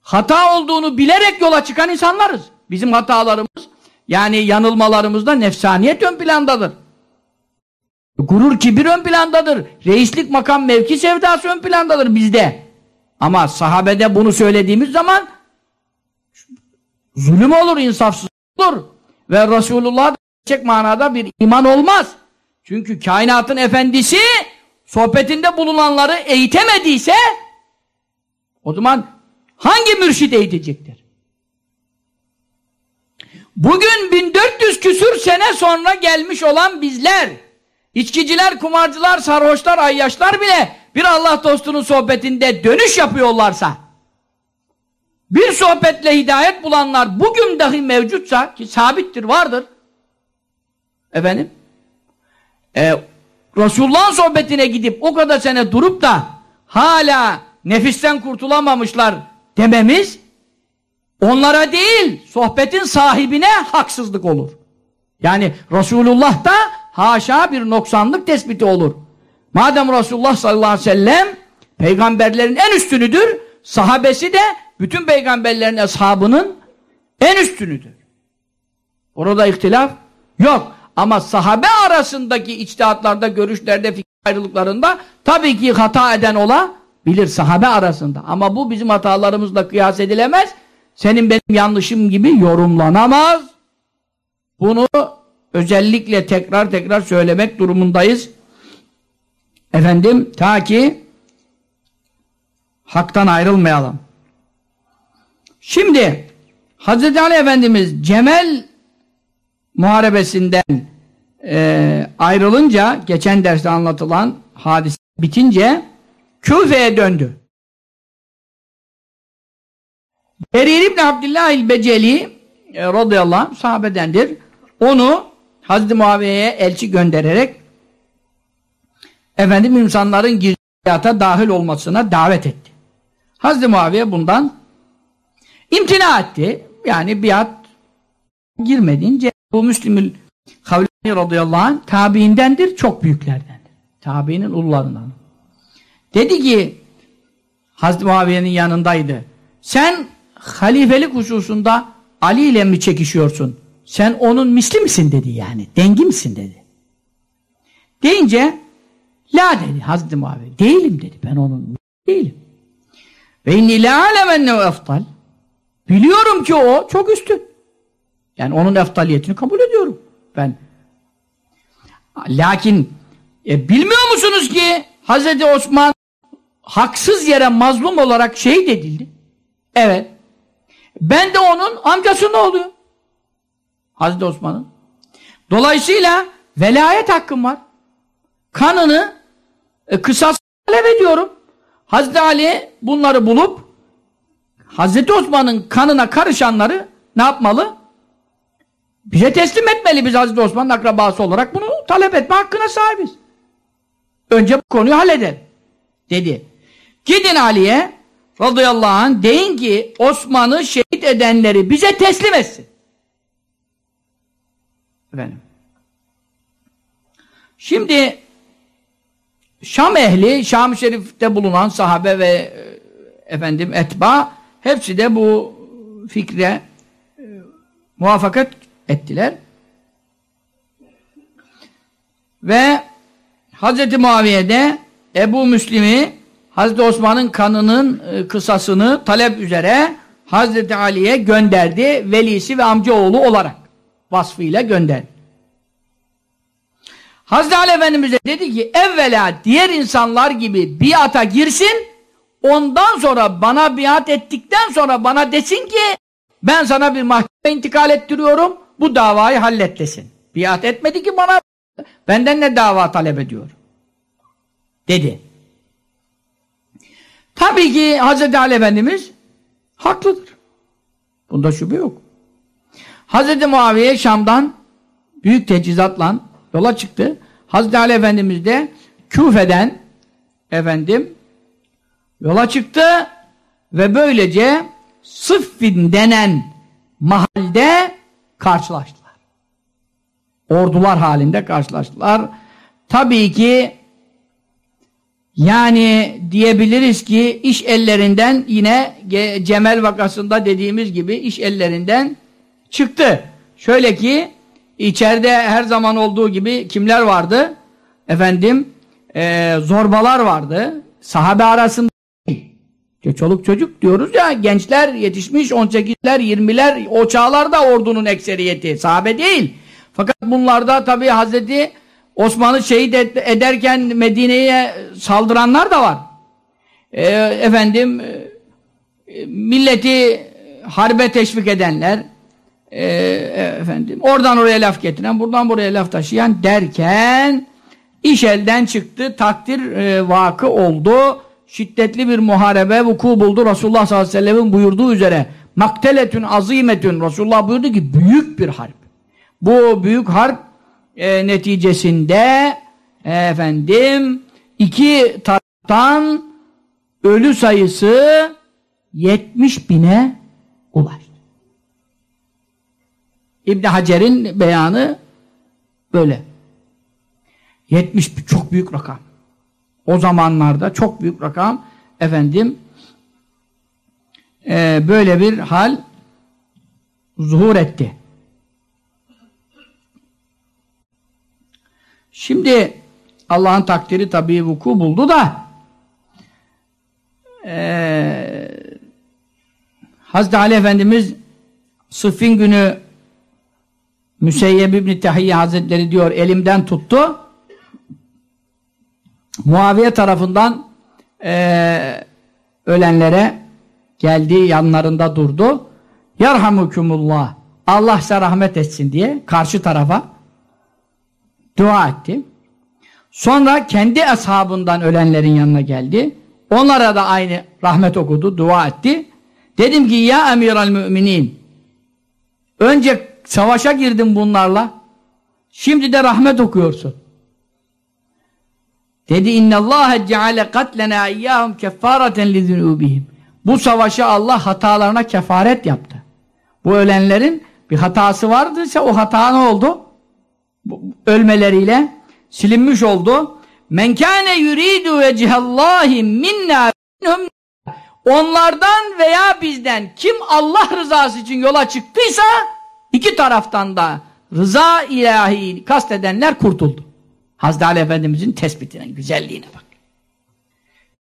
hata olduğunu bilerek yola çıkan insanlarız. Bizim hatalarımız yani yanılmalarımızda nefsaniyet ön plandadır. Gurur, kibir ön plandadır. Reislik, makam, mevki sevdası ön plandadır bizde. Ama sahabede bunu söylediğimiz zaman zulüm olur, insafsız olur. Ve Resulullah gerçek manada bir iman olmaz. Çünkü kainatın efendisi sohbetinde bulunanları eğitemediyse o zaman hangi mürşit eğitecektir? Bugün 1400 küsür sene sonra gelmiş olan bizler, içkiciler, kumarcılar, sarhoşlar, ayyaşlar bile bir Allah dostunun sohbetinde dönüş yapıyorlarsa, bir sohbetle hidayet bulanlar bugün dahi mevcutsa, ki sabittir, vardır, efendim, e, Resulullah'ın sohbetine gidip o kadar sene durup da hala nefisten kurtulamamışlar dememiz onlara değil sohbetin sahibine haksızlık olur. Yani Resulullah da haşa bir noksanlık tespiti olur. Madem Resulullah sallallahu aleyhi ve sellem peygamberlerin en üstünüdür, sahabesi de bütün peygamberlerin ashabının en üstünüdür. Orada ihtilaf yok. Ama sahabe arasındaki içtihatlarda, görüşlerde, fikir ayrılıklarında tabii ki hata eden ola bilir sahabe arasında. Ama bu bizim hatalarımızla kıyas edilemez. Senin benim yanlışım gibi yorumlanamaz. Bunu özellikle tekrar tekrar söylemek durumundayız. Efendim ta ki haktan ayrılmayalım. Şimdi Hz. Ali Efendimiz Cemel muharebesinden e, ayrılınca geçen derste anlatılan hadis bitince Küfe'ye döndü. Erir İbni Abdillah il-Beceli e, radıyallahu anh sahabedendir. Onu Hazreti Muaviye'ye elçi göndererek efendim insanların gizliyata dahil olmasına davet etti. Hazreti Muaviye bundan imtina etti. Yani biat girmediğince bu Müslimül Havlani radıyallahu anh tabiindendir, çok büyüklerdendir. Tabiinin ullarından. Dedi ki Hazreti Muaviye'nin yanındaydı. Sen halifelik hususunda Ali ile mi çekişiyorsun? Sen onun misli misin dedi yani. Dengi misin dedi. Deyince la dedi Hazreti Muaviye. Değilim dedi. Ben onun değilim. Ve inni la alemennehu eftal. Biliyorum ki o çok üstün. Yani onun eftaliyetini kabul ediyorum ben. Lakin e, bilmiyor musunuz ki Hazreti Osman haksız yere mazlum olarak şehit edildi? Evet. Ben de onun amcası ne oluyor? Hazreti Osman'ın. Dolayısıyla velayet hakkım var. Kanını e, kısas talep ediyorum. Hazreti Ali bunları bulup Hazreti Osman'ın kanına karışanları ne yapmalı? Bize teslim etmeli biz Hazreti Osman'ın akrabası olarak bunu talep etme hakkına sahibiz. Önce bu konuyu halledelim. Dedi. Gidin Ali'ye radıyallahu anh deyin ki Osman'ı şehit edenleri bize teslim etsin. Efendim. Şimdi Şam ehli, Şam-ı Şerif'te bulunan sahabe ve e, efendim etba hepsi de bu fikre e, muvaffakat ettiler. Ve Hz. Muaviye Ebu Müslim'i Hz. Osman'ın kanının e, kısasını talep üzere Hz. Ali'ye gönderdi. Velisi ve amcaoğlu olarak vasfıyla gönderdi. Hz. Ali Efendimiz de dedi ki evvela diğer insanlar gibi biata girsin ondan sonra bana biat ettikten sonra bana desin ki ben sana bir mahkeme intikal ettiriyorum bu davayı hallet desin. Biat etmedi ki bana benden ne dava talep ediyor dedi. Tabii ki Hz. Ali Efendimiz haklıdır. Bunda şüphe yok. Hz. Muaviye Şam'dan büyük teçhizatla yola çıktı. Hz. Ali Efendimiz de Küfe'den efendim yola çıktı ve böylece Sıffin denen mahalde karşılaştılar. Ordular halinde karşılaştılar. Tabii ki yani diyebiliriz ki iş ellerinden yine Cemel vakasında dediğimiz gibi iş ellerinden çıktı. Şöyle ki içeride her zaman olduğu gibi kimler vardı? Efendim e, zorbalar vardı. Sahabe arasında çoluk çocuk diyoruz ya gençler yetişmiş 18'ler 20'ler o çağlarda ordunun ekseriyeti sahabe değil. Fakat bunlarda tabi Hazreti Osman'ı şehit ederken Medine'ye saldıranlar da var. E, efendim e, milleti harbe teşvik edenler e, efendim oradan oraya laf getiren buradan buraya laf taşıyan derken iş elden çıktı takdir e, vakı oldu şiddetli bir muharebe vuku buldu Resulullah sallallahu aleyhi ve sellem'in buyurduğu üzere makteletün azimetün Resulullah buyurdu ki büyük bir harp bu büyük harp e, neticesinde e, efendim iki taraftan ölü sayısı 70 bine ulaştı. İbn Hacer'in beyanı böyle. 70 çok büyük rakam. O zamanlarda çok büyük rakam efendim e, böyle bir hal zuhur etti. Şimdi Allah'ın takdiri tabii vuku buldu da e, Hazreti Ali Efendimiz Sıffin günü Müseyyeb İbni Tehiyye Hazretleri diyor elimden tuttu Muaviye tarafından e, ölenlere geldi yanlarında durdu Yarhamukumullah Allah size rahmet etsin diye karşı tarafa dua etti. Sonra kendi ashabından ölenlerin yanına geldi. Onlara da aynı rahmet okudu, dua etti. Dedim ki ya emiral müminin önce savaşa girdim bunlarla şimdi de rahmet okuyorsun. Dedi innallâhe ceale katlena iyyâhum keffâraten lizunûbihim. Bu savaşı Allah hatalarına kefaret yaptı. Bu ölenlerin bir hatası vardıysa o hata ne oldu? ölmeleriyle silinmiş oldu. Men kâne yuridu vecihallahi minna onlardan veya bizden kim Allah rızası için yola çıktıysa iki taraftan da rıza ilahi kastedenler kurtuldu. Hazreti Ali Efendimizin tespitine, güzelliğine bak.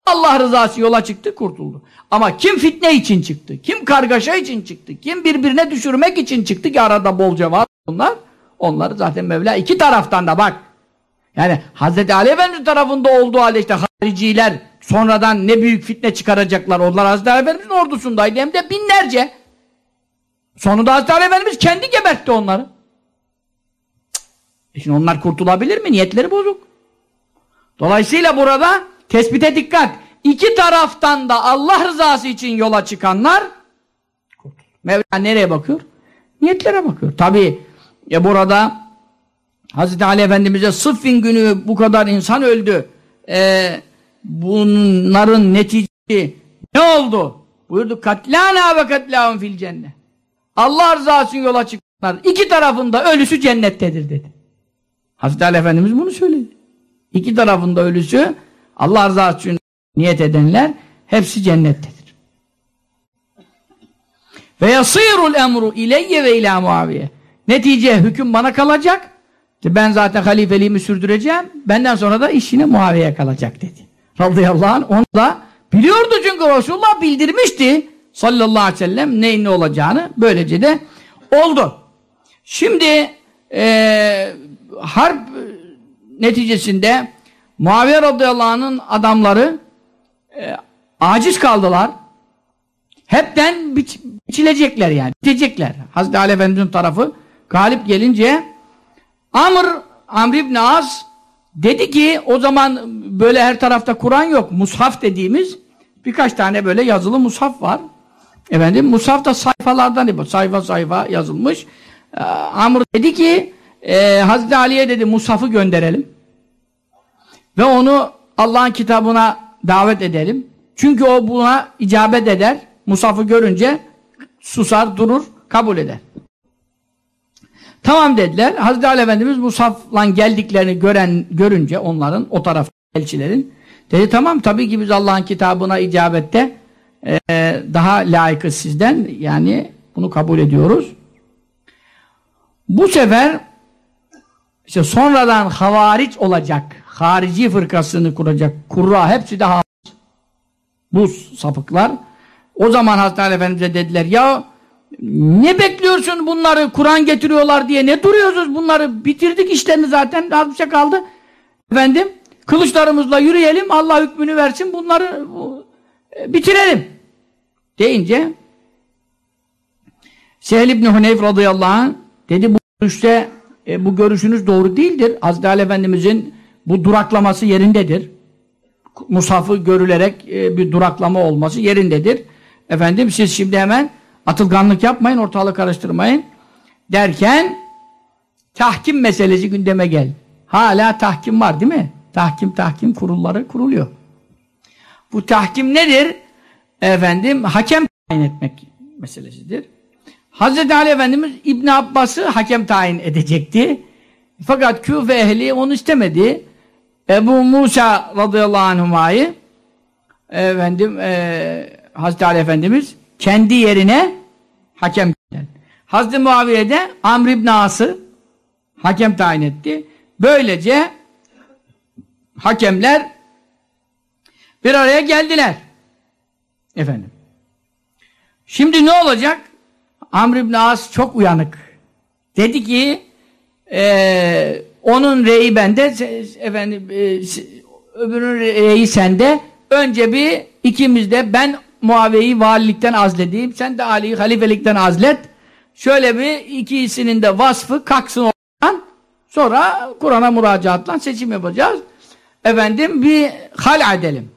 Allah rızası yola çıktı, kurtuldu. Ama kim fitne için çıktı, kim kargaşa için çıktı, kim birbirine düşürmek için çıktı ki arada bolca var bunlar. Onları zaten Mevla iki taraftan da bak Yani Hazreti Ali Efendimiz tarafında olduğu halde işte hariciler sonradan ne büyük fitne çıkaracaklar. Onlar Hazreti Ali Efendimiz'in ordusundaydı hem de binlerce. Sonunda Hazreti Ali Efendimiz kendi gebertti onları. E şimdi onlar kurtulabilir mi? Niyetleri bozuk. Dolayısıyla burada tespite dikkat. İki taraftan da Allah rızası için yola çıkanlar Mevla nereye bakıyor? Niyetlere bakıyor. Tabi ya burada Hazreti Ali Efendimiz'e Sıffin günü bu kadar insan öldü. Ee, bunların neticesi ne oldu? Buyurdu katlana ve katlahum fil cennet. Allah rızası için yola çıkanlar iki tarafında ölüsü cennettedir dedi. Hazreti Ali Efendimiz bunu söyledi. İki tarafında ölüsü Allah rızası için niyet edenler hepsi cennettedir. Ve yasirul emru ileyye ve ila Muaviye. Netice hüküm bana kalacak. Ben zaten halifeliğimi sürdüreceğim. Benden sonra da işine Muaviye kalacak dedi. Radıyallahu anh. Onu da biliyordu çünkü Resulullah bildirmişti. Sallallahu aleyhi ve sellem neyin ne olacağını. Böylece de oldu. Şimdi e, harp neticesinde Muaviye radıyallahu anh'ın adamları e, aciz kaldılar. Hepten biç, biçilecekler yani. Bitecekler. Hazreti Ali Efendimiz'in tarafı galip gelince Amr, Amr ibn Az dedi ki o zaman böyle her tarafta Kur'an yok. Mushaf dediğimiz birkaç tane böyle yazılı mushaf var. Efendim mushaf da sayfalardan sayfa sayfa yazılmış. Ee, Amr dedi ki e, Hazreti Ali'ye dedi mushafı gönderelim. Ve onu Allah'ın kitabına davet edelim. Çünkü o buna icabet eder. Musaf'ı görünce susar, durur, kabul eder. Tamam dediler. Hazreti Ali Efendimiz Musaf'la geldiklerini gören görünce onların, o taraf elçilerin dedi tamam tabii ki biz Allah'ın kitabına icabette e, daha layıkız sizden. Yani bunu kabul ediyoruz. Bu sefer işte sonradan havariç olacak, harici fırkasını kuracak kurra hepsi de hariç. Bu sapıklar o zaman Hazreti Efendimiz'e dediler ya ne bekliyorsun bunları Kur'an getiriyorlar diye ne duruyorsunuz bunları bitirdik işlerini zaten az bir şey kaldı. Efendim kılıçlarımızla yürüyelim Allah hükmünü versin bunları e, bitirelim deyince Sehl İbni Huneyf radıyallahu anh dedi bu görüşte e, bu görüşünüz doğru değildir. Hazreti Ali Efendimizin bu duraklaması yerindedir. Musafı görülerek e, bir duraklama olması yerindedir. Efendim siz şimdi hemen atılganlık yapmayın, ortalığı karıştırmayın derken tahkim meselesi gündeme gel. Hala tahkim var değil mi? Tahkim tahkim kurulları kuruluyor. Bu tahkim nedir? Efendim hakem tayin etmek meselesidir. Hazreti Ali Efendimiz İbn Abbas'ı hakem tayin edecekti. Fakat Küfe ehli onu istemedi. Ebu Musa radıyallahu anhumayı efendim e, Hazreti Ali Efendimiz kendi yerine hakem gönderdi. Hazreti Muaviye de Amr ibn As'ı hakem tayin etti. Böylece hakemler bir araya geldiler. Efendim. Şimdi ne olacak? Amr ibn As çok uyanık. Dedi ki e, onun reyi bende efendim e, öbürünün reyi sende önce bir ikimiz de ben Muaviye'yi valilikten azledeyim. Sen de Ali'yi halifelikten azlet. Şöyle bir ikisinin de vasfı kalksın oradan. Sonra Kur'an'a müracaatla seçim yapacağız. Efendim bir hal edelim.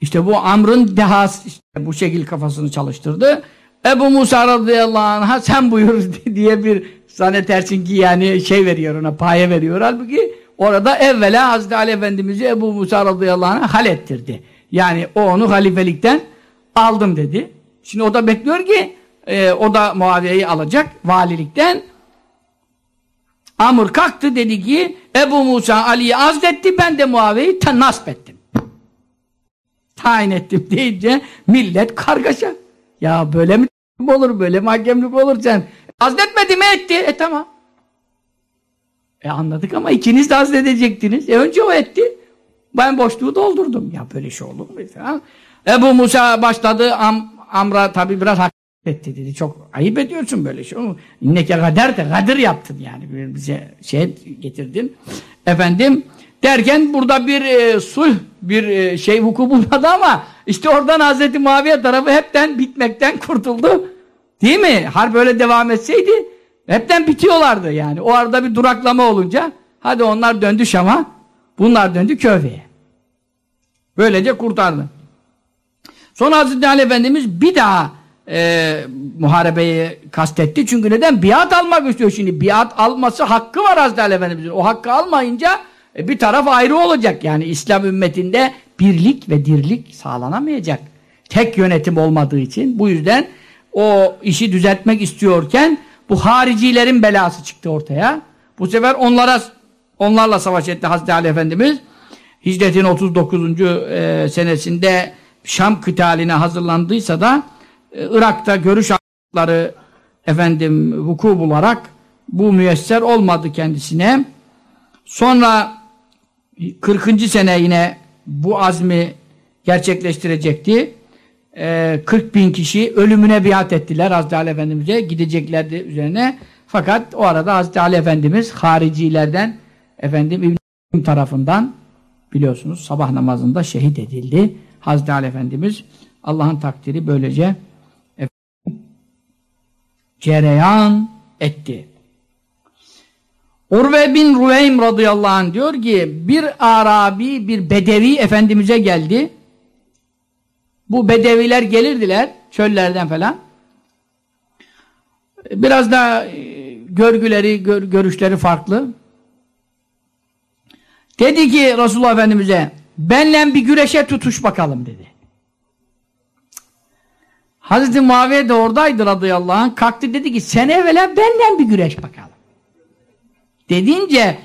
İşte bu Amr'ın dehası işte bu şekil kafasını çalıştırdı. Ebu Musa radıyallahu anh'a sen buyur diye bir zannedersin ki yani şey veriyor ona paye veriyor. Halbuki orada evvela Hazreti Ali Efendimiz'i Ebu Musa radıyallahu anh'a hal ettirdi. Yani o onu halifelikten aldım dedi. Şimdi o da bekliyor ki e, o da Muaviye'yi alacak valilikten. Amr kalktı dedi ki Ebu Musa Ali'yi azletti ben de Muaviye'yi nasp ettim. Tayin ettim deyince millet kargaşa. Ya böyle mi olur böyle mi hakemlik olur sen? Azletmedi mi etti? E tamam. E anladık ama ikiniz de azledecektiniz. E önce o etti. Ben boşluğu doldurdum. Ya böyle şey olur mu? Ha? Ebu Musa başladı. Am, Amr'a tabi biraz hak etti dedi. Çok ayıp ediyorsun böyle şey. İnneke kader de kadir yaptın yani. Bize şey getirdin. Efendim derken burada bir e, sulh bir e, şey vuku bulmadı ama işte oradan Hazreti Muaviye tarafı hepten bitmekten kurtuldu. Değil mi? Har böyle devam etseydi hepten bitiyorlardı yani. O arada bir duraklama olunca hadi onlar döndü Şam'a bunlar döndü Köfe'ye. Böylece kurtardı. Sonra Hazreti Ali Efendimiz bir daha e, muharebeyi kastetti. Çünkü neden? Biat almak istiyor şimdi. Biat alması hakkı var Hazreti Ali Efendimiz'in. O hakkı almayınca e, bir taraf ayrı olacak. Yani İslam ümmetinde birlik ve dirlik sağlanamayacak. Tek yönetim olmadığı için. Bu yüzden o işi düzeltmek istiyorken bu haricilerin belası çıktı ortaya. Bu sefer onlara onlarla savaş etti Hazreti Ali Efendimiz. Hicretin 39. E, senesinde Şam kıtaline hazırlandıysa da e, Irak'ta görüş hakları efendim vuku bularak bu müyesser olmadı kendisine. Sonra 40. sene yine bu azmi gerçekleştirecekti. Ee, 40 bin kişi ölümüne biat ettiler Hazreti Ali Efendimiz'e gideceklerdi üzerine. Fakat o arada Hazreti Ali Efendimiz haricilerden efendim İbn tarafından biliyorsunuz sabah namazında şehit edildi. Hazreti Ali Efendimiz Allah'ın takdiri böylece cereyan etti. Urve bin Ruveym radıyallahu anh diyor ki bir Arabi, bir Bedevi Efendimiz'e geldi. Bu Bedeviler gelirdiler çöllerden falan. Biraz da e, görgüleri, gör, görüşleri farklı. Dedi ki Resulullah Efendimiz'e benle bir güreşe tutuş bakalım dedi. Hazreti Muaviye de oradaydı radıyallahu anh. Kalktı dedi ki sen evvela benden bir güreş bakalım. Dedince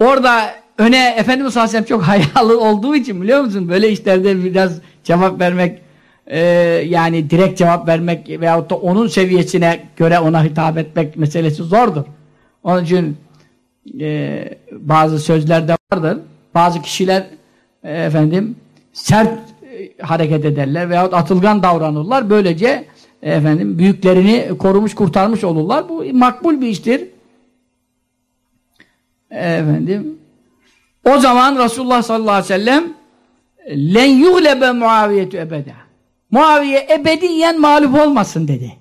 orada öne Efendimiz Aleyhisselam çok hayalı olduğu için biliyor musun? Böyle işlerde biraz cevap vermek e, yani direkt cevap vermek veyahut da onun seviyesine göre ona hitap etmek meselesi zordur. Onun için e, bazı sözlerde vardır. Bazı kişiler e, efendim sert e, hareket ederler veyahut atılgan davranırlar. Böylece e, efendim büyüklerini korumuş kurtarmış olurlar. Bu makbul bir iştir. Efendim o zaman Resulullah sallallahu aleyhi ve sellem len yuhlebe muaviyetü ebede. Muaviye ebediyen mağlup olmasın dedi.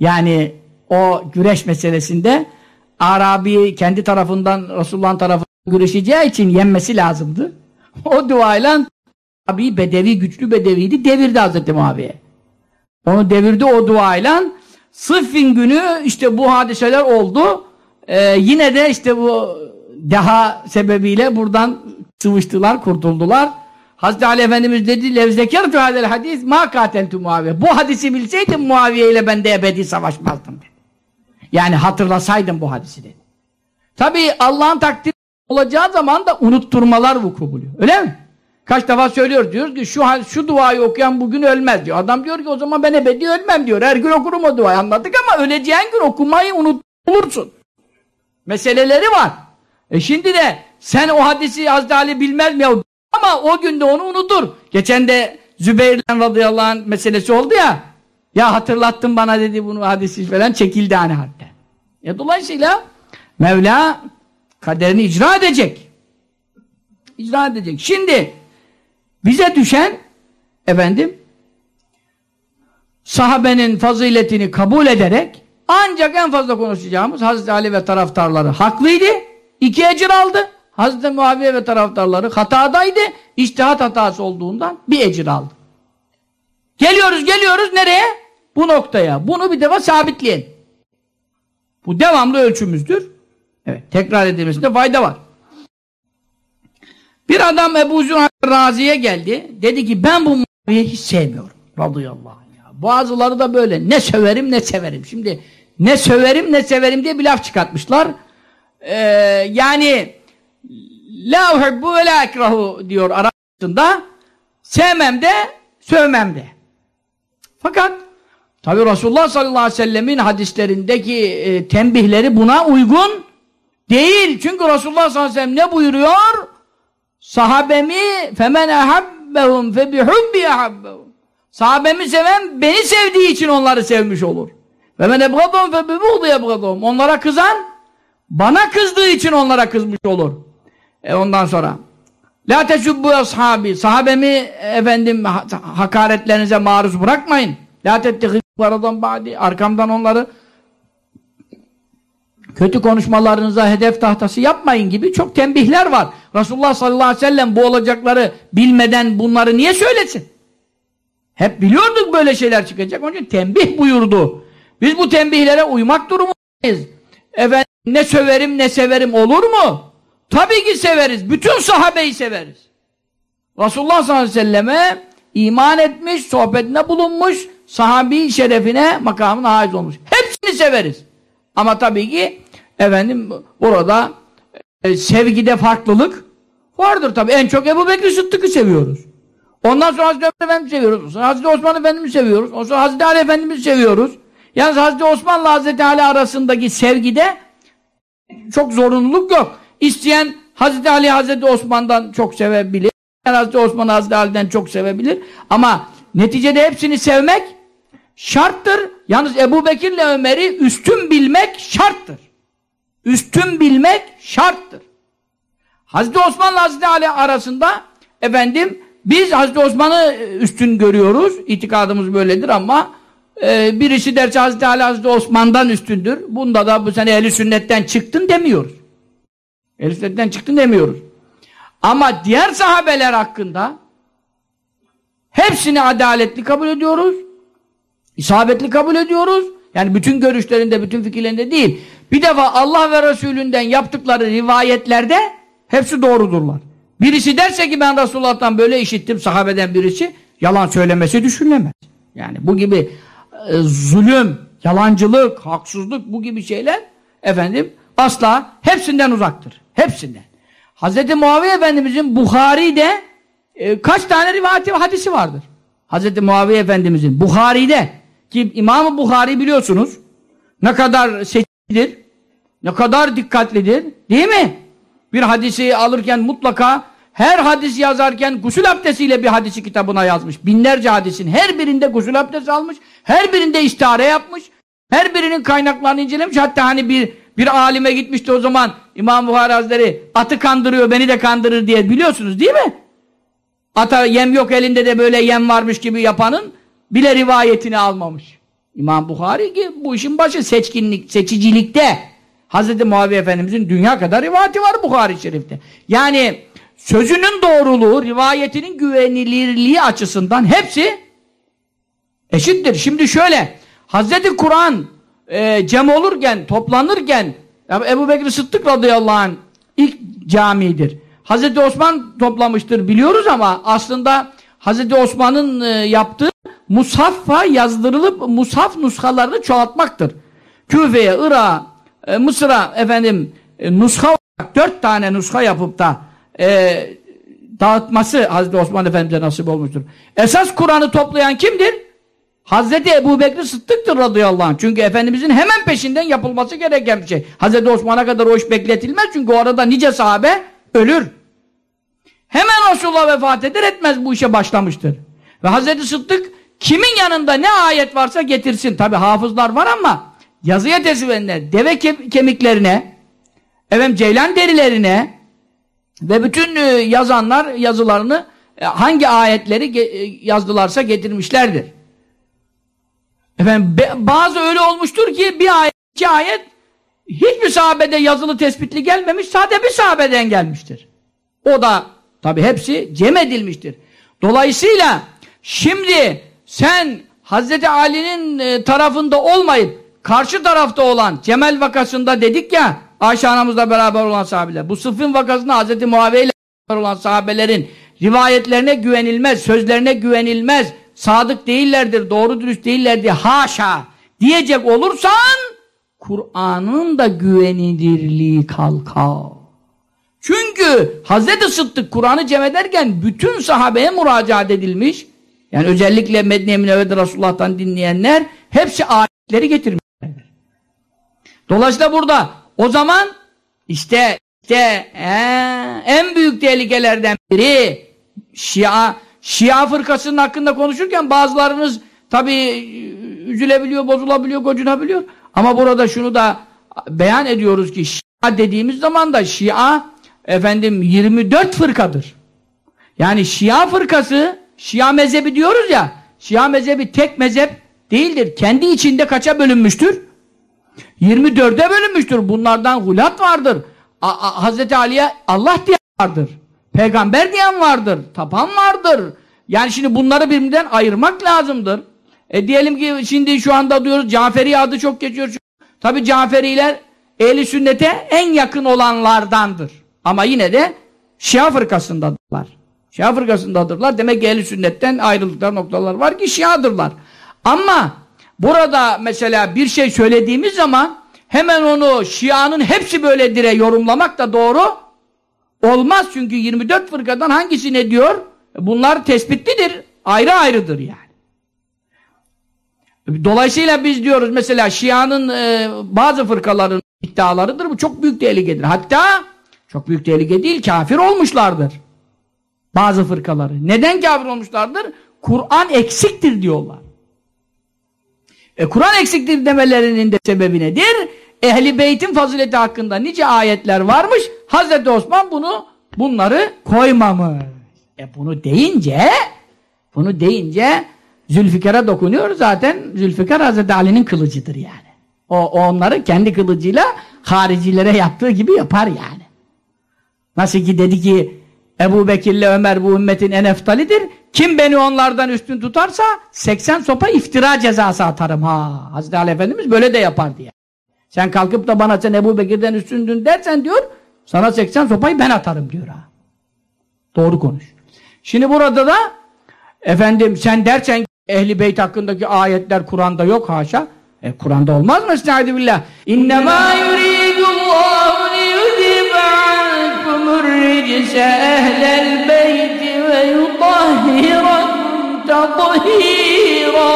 Yani o güreş meselesinde Arabi kendi tarafından Resulullah'ın tarafından güreşeceği için yenmesi lazımdı. O duayla Abi bedevi, güçlü bedeviydi. Devirdi Hazreti Muaviye. Onu devirdi o duayla. Sıffin günü işte bu hadiseler oldu. Ee, yine de işte bu deha sebebiyle buradan sıvıştılar, kurtuldular. Hazreti Ali Efendimiz dedi levzekertu hadel hadis ma kateltu Muaviye. Bu hadisi bilseydim Muaviye ile ben de ebedi savaşmazdım dedi. Yani hatırlasaydım bu hadisi dedi. Tabi Allah'ın takdiri olacağı zaman da unutturmalar vuku buluyor. Öyle mi? Kaç defa söylüyor diyor ki şu şu duayı okuyan bugün ölmez diyor. Adam diyor ki o zaman ben ebedi ölmem diyor. Her gün okurum o duayı anladık ama öleceğin gün okumayı unutulursun. Meseleleri var. E şimdi de sen o hadisi Hazreti Ali bilmez mi ya? Ama o günde onu unutur. Geçen de Zübeyir'den radıyallahu anh meselesi oldu ya. Ya hatırlattın bana dedi bunu hadisi falan çekildi hani hatta. Ya dolayısıyla Mevla kaderini icra edecek. İcra edecek. Şimdi bize düşen efendim sahabenin faziletini kabul ederek ancak en fazla konuşacağımız Hazreti Ali ve taraftarları haklıydı. iki ecir aldı. Hazreti Muaviye ve taraftarları hatadaydı. İçtihat hatası olduğundan bir ecir aldı. Geliyoruz geliyoruz nereye? Bu noktaya. Bunu bir defa sabitleyin. Bu devamlı ölçümüzdür. Evet, tekrar edilmesinde fayda var. Bir adam Ebu Zühar Razi'ye geldi. Dedi ki ben bu Muaviye'yi hiç sevmiyorum. Radıyallahu anh. Bazıları da böyle ne söverim ne severim. Şimdi ne söverim ne severim diye bir laf çıkartmışlar. Ee, yani la uhibbu ve la ekrahu diyor Arapçasında. Sevmem de sövmem de. Fakat tabi Resulullah sallallahu aleyhi ve sellemin hadislerindeki e, tembihleri buna uygun değil. Çünkü Resulullah sallallahu aleyhi ve sellem ne buyuruyor? Sahabemi femen ehabbehum fe bihubbi ehabbehum. Sahabemi seven beni sevdiği için onları sevmiş olur. Ve men ebgadum fe bibuğdu ebgadum. Onlara kızan bana kızdığı için onlara kızmış olur. E ondan sonra La tesubbu ashabi. Sahabemi efendim hakaretlerinize maruz bırakmayın. La tettehibbaradan ba'di. Arkamdan onları kötü konuşmalarınıza hedef tahtası yapmayın gibi çok tembihler var. Resulullah sallallahu aleyhi ve sellem bu olacakları bilmeden bunları niye söylesin? Hep biliyorduk böyle şeyler çıkacak. Onun için tembih buyurdu. Biz bu tembihlere uymak durumundayız. Efendim ne söverim ne severim olur mu? Tabii ki severiz. Bütün sahabeyi severiz. Resulullah sallallahu aleyhi ve selleme iman etmiş, sohbetine bulunmuş, sahabi şerefine, makamına haiz olmuş. Hepsini severiz. Ama tabii ki efendim burada e, sevgide farklılık vardır tabii. En çok Ebu Bekir Sıddık'ı seviyoruz. Ondan sonra Hazreti Ömer Efendimiz'i seviyoruz. Hazreti Osman Efendimiz'i seviyoruz. Ondan sonra Hazreti Ali Efendimiz'i seviyoruz. Yalnız Hazreti Osman'la Hazreti Ali arasındaki sevgide çok zorunluluk yok. İsteyen Hazreti Ali Hazreti Osman'dan çok sevebilir. Hazreti Osman Hazreti Ali'den çok sevebilir. Ama neticede hepsini sevmek şarttır. Yalnız Ebu Bekir'le Ömer'i üstün bilmek şarttır. Üstün bilmek şarttır. Hazreti Osman'la Hazreti Ali arasında efendim biz Hazreti Osman'ı üstün görüyoruz. İtikadımız böyledir ama e, birisi derse Hazreti Ali Hazreti Osman'dan üstündür. Bunda da bu sene ehli sünnetten çıktın demiyoruz. Ehli sünnetten çıktın demiyoruz. Ama diğer sahabeler hakkında hepsini adaletli kabul ediyoruz. İsabetli kabul ediyoruz. Yani bütün görüşlerinde, bütün fikirlerinde değil. Bir defa Allah ve Resulünden yaptıkları rivayetlerde hepsi doğrudurlar. Birisi derse ki ben Resulullah'tan böyle işittim sahabeden birisi, yalan söylemesi düşünülemez. Yani bu gibi e, zulüm, yalancılık, haksızlık bu gibi şeyler efendim asla hepsinden uzaktır. Hepsinden. Hz. Muaviye Efendimizin Bukhari'de e, kaç tane rivayeti hadisi vardır? Hz. Muaviye Efendimizin Bukhari'de ki İmam-ı Bukhari biliyorsunuz ne kadar seçilir, ne kadar dikkatlidir değil mi? Bir hadisi alırken mutlaka her hadis yazarken gusül abdestiyle bir hadisi kitabına yazmış. Binlerce hadisin her birinde gusül abdesti almış, her birinde istihare yapmış, her birinin kaynaklarını incelemiş. Hatta hani bir bir alime gitmişti o zaman İmam Buhari Hazretleri atı kandırıyor beni de kandırır diye biliyorsunuz değil mi? Ata yem yok elinde de böyle yem varmış gibi yapanın bile rivayetini almamış. İmam Buhari ki bu işin başı seçkinlik, seçicilikte. Hz. Muaviye Efendimizin dünya kadar rivayeti var Buhari Şerif'te. Yani sözünün doğruluğu, rivayetinin güvenilirliği açısından hepsi eşittir. Şimdi şöyle, Hz. Kur'an e, cem olurken, toplanırken Ebu Bekir Sıddık radıyallahu anh ilk camidir. Hazreti Osman toplamıştır biliyoruz ama aslında Hazreti Osman'ın e, yaptığı musaffa yazdırılıp mushaf nuskalarını çoğaltmaktır. Küfe'ye, Irak'a, e, Mısır'a efendim e, nuska olarak dört tane nuska yapıp da e, dağıtması Hazreti Osman Efendimiz'e nasip olmuştur. Esas Kur'an'ı toplayan kimdir? Hazreti Ebu Bekir Sıddık'tır radıyallahu anh. Çünkü Efendimizin hemen peşinden yapılması gereken bir şey. Hazreti Osman'a kadar o iş bekletilmez. Çünkü o arada nice sahabe ölür. Hemen Resulullah vefat eder etmez bu işe başlamıştır. Ve Hazreti Sıddık kimin yanında ne ayet varsa getirsin. Tabi hafızlar var ama yazıya tesvirenler deve kemiklerine efendim ceylan derilerine ve bütün e, yazanlar yazılarını e, hangi ayetleri e, yazdılarsa getirmişlerdir. Efendim bazı öyle olmuştur ki bir ayet, iki ayet hiçbir sahabede yazılı tespitli gelmemiş, sadece bir sahabeden gelmiştir. O da tabi hepsi cem edilmiştir. Dolayısıyla şimdi sen Hazreti Ali'nin tarafında olmayıp karşı tarafta olan Cemel vakasında dedik ya Ayşe anamızla beraber olan sahabeler. Bu Sıfın vakasında Hazreti Muaviye ile beraber olan sahabelerin rivayetlerine güvenilmez, sözlerine güvenilmez, sadık değillerdir, doğru dürüst değillerdir, haşa diyecek olursan Kur'an'ın da güvenilirliği kalkar. Çünkü Hazreti Sıddık Kur'an'ı cem ederken bütün sahabeye müracaat edilmiş. Yani özellikle Medine-i Münevve'de Resulullah'tan dinleyenler hepsi ayetleri getirmişler. Dolayısıyla burada o zaman işte işte ee, en büyük tehlikelerden biri Şia Şia fırkasının hakkında konuşurken bazılarınız tabi üzülebiliyor, bozulabiliyor, gocunabiliyor. Ama burada şunu da beyan ediyoruz ki Şia dediğimiz zaman da Şia efendim 24 fırkadır. Yani Şia fırkası, Şia mezhebi diyoruz ya, Şia mezhebi tek mezhep değildir. Kendi içinde kaça bölünmüştür? 24'e bölünmüştür. Bunlardan hulat vardır. A A Hazreti Ali'ye Allah diyen vardır. Peygamber diyen vardır. Tapan vardır. Yani şimdi bunları birbirinden ayırmak lazımdır. E diyelim ki şimdi şu anda diyoruz Caferi adı çok geçiyor. Tabi Caferiler ehli sünnete en yakın olanlardandır. Ama yine de Şia fırkasındadırlar. Şia fırkasındadırlar. Demek ki ehli sünnetten ayrıldıkları noktalar var ki Şia'dırlar. Ama burada mesela bir şey söylediğimiz zaman hemen onu Şia'nın hepsi böyledire yorumlamak da doğru olmaz. Çünkü 24 fırkadan hangisi ne diyor? Bunlar tespitlidir. Ayrı ayrıdır yani. Dolayısıyla biz diyoruz mesela Şia'nın e, bazı fırkaların iddialarıdır. Bu çok büyük tehlikedir. Hatta çok büyük tehlike değil, kafir olmuşlardır. Bazı fırkaları. Neden kafir olmuşlardır? Kur'an eksiktir diyorlar. E, Kur'an eksiktir demelerinin de sebebi nedir? Ehli Beyt'in fazileti hakkında nice ayetler varmış. Hazreti Osman bunu bunları koymamış. E bunu deyince bunu deyince Zülfikar'a dokunuyor. Zaten Zülfikar Hazreti Ali'nin kılıcıdır yani. O, o onları kendi kılıcıyla haricilere yaptığı gibi yapar yani. Nasıl ki dedi ki Ebu Bekir'le Ömer bu ümmetin en eftalidir. Kim beni onlardan üstün tutarsa 80 sopa iftira cezası atarım ha. Hazreti Ali Efendimiz böyle de yapar diye. Sen kalkıp da bana sen Ebu Bekir'den üstündün dersen diyor sana 80 sopayı ben atarım diyor ha. Doğru konuş. Şimdi burada da efendim sen dersen Ehli Beyt hakkındaki ayetler Kur'an'da yok haşa. E Kur'an'da olmaz mı? Estaizu billah. İnnemâ yuridullahu ehlel beyti ve yutahhirakum tathîrâ.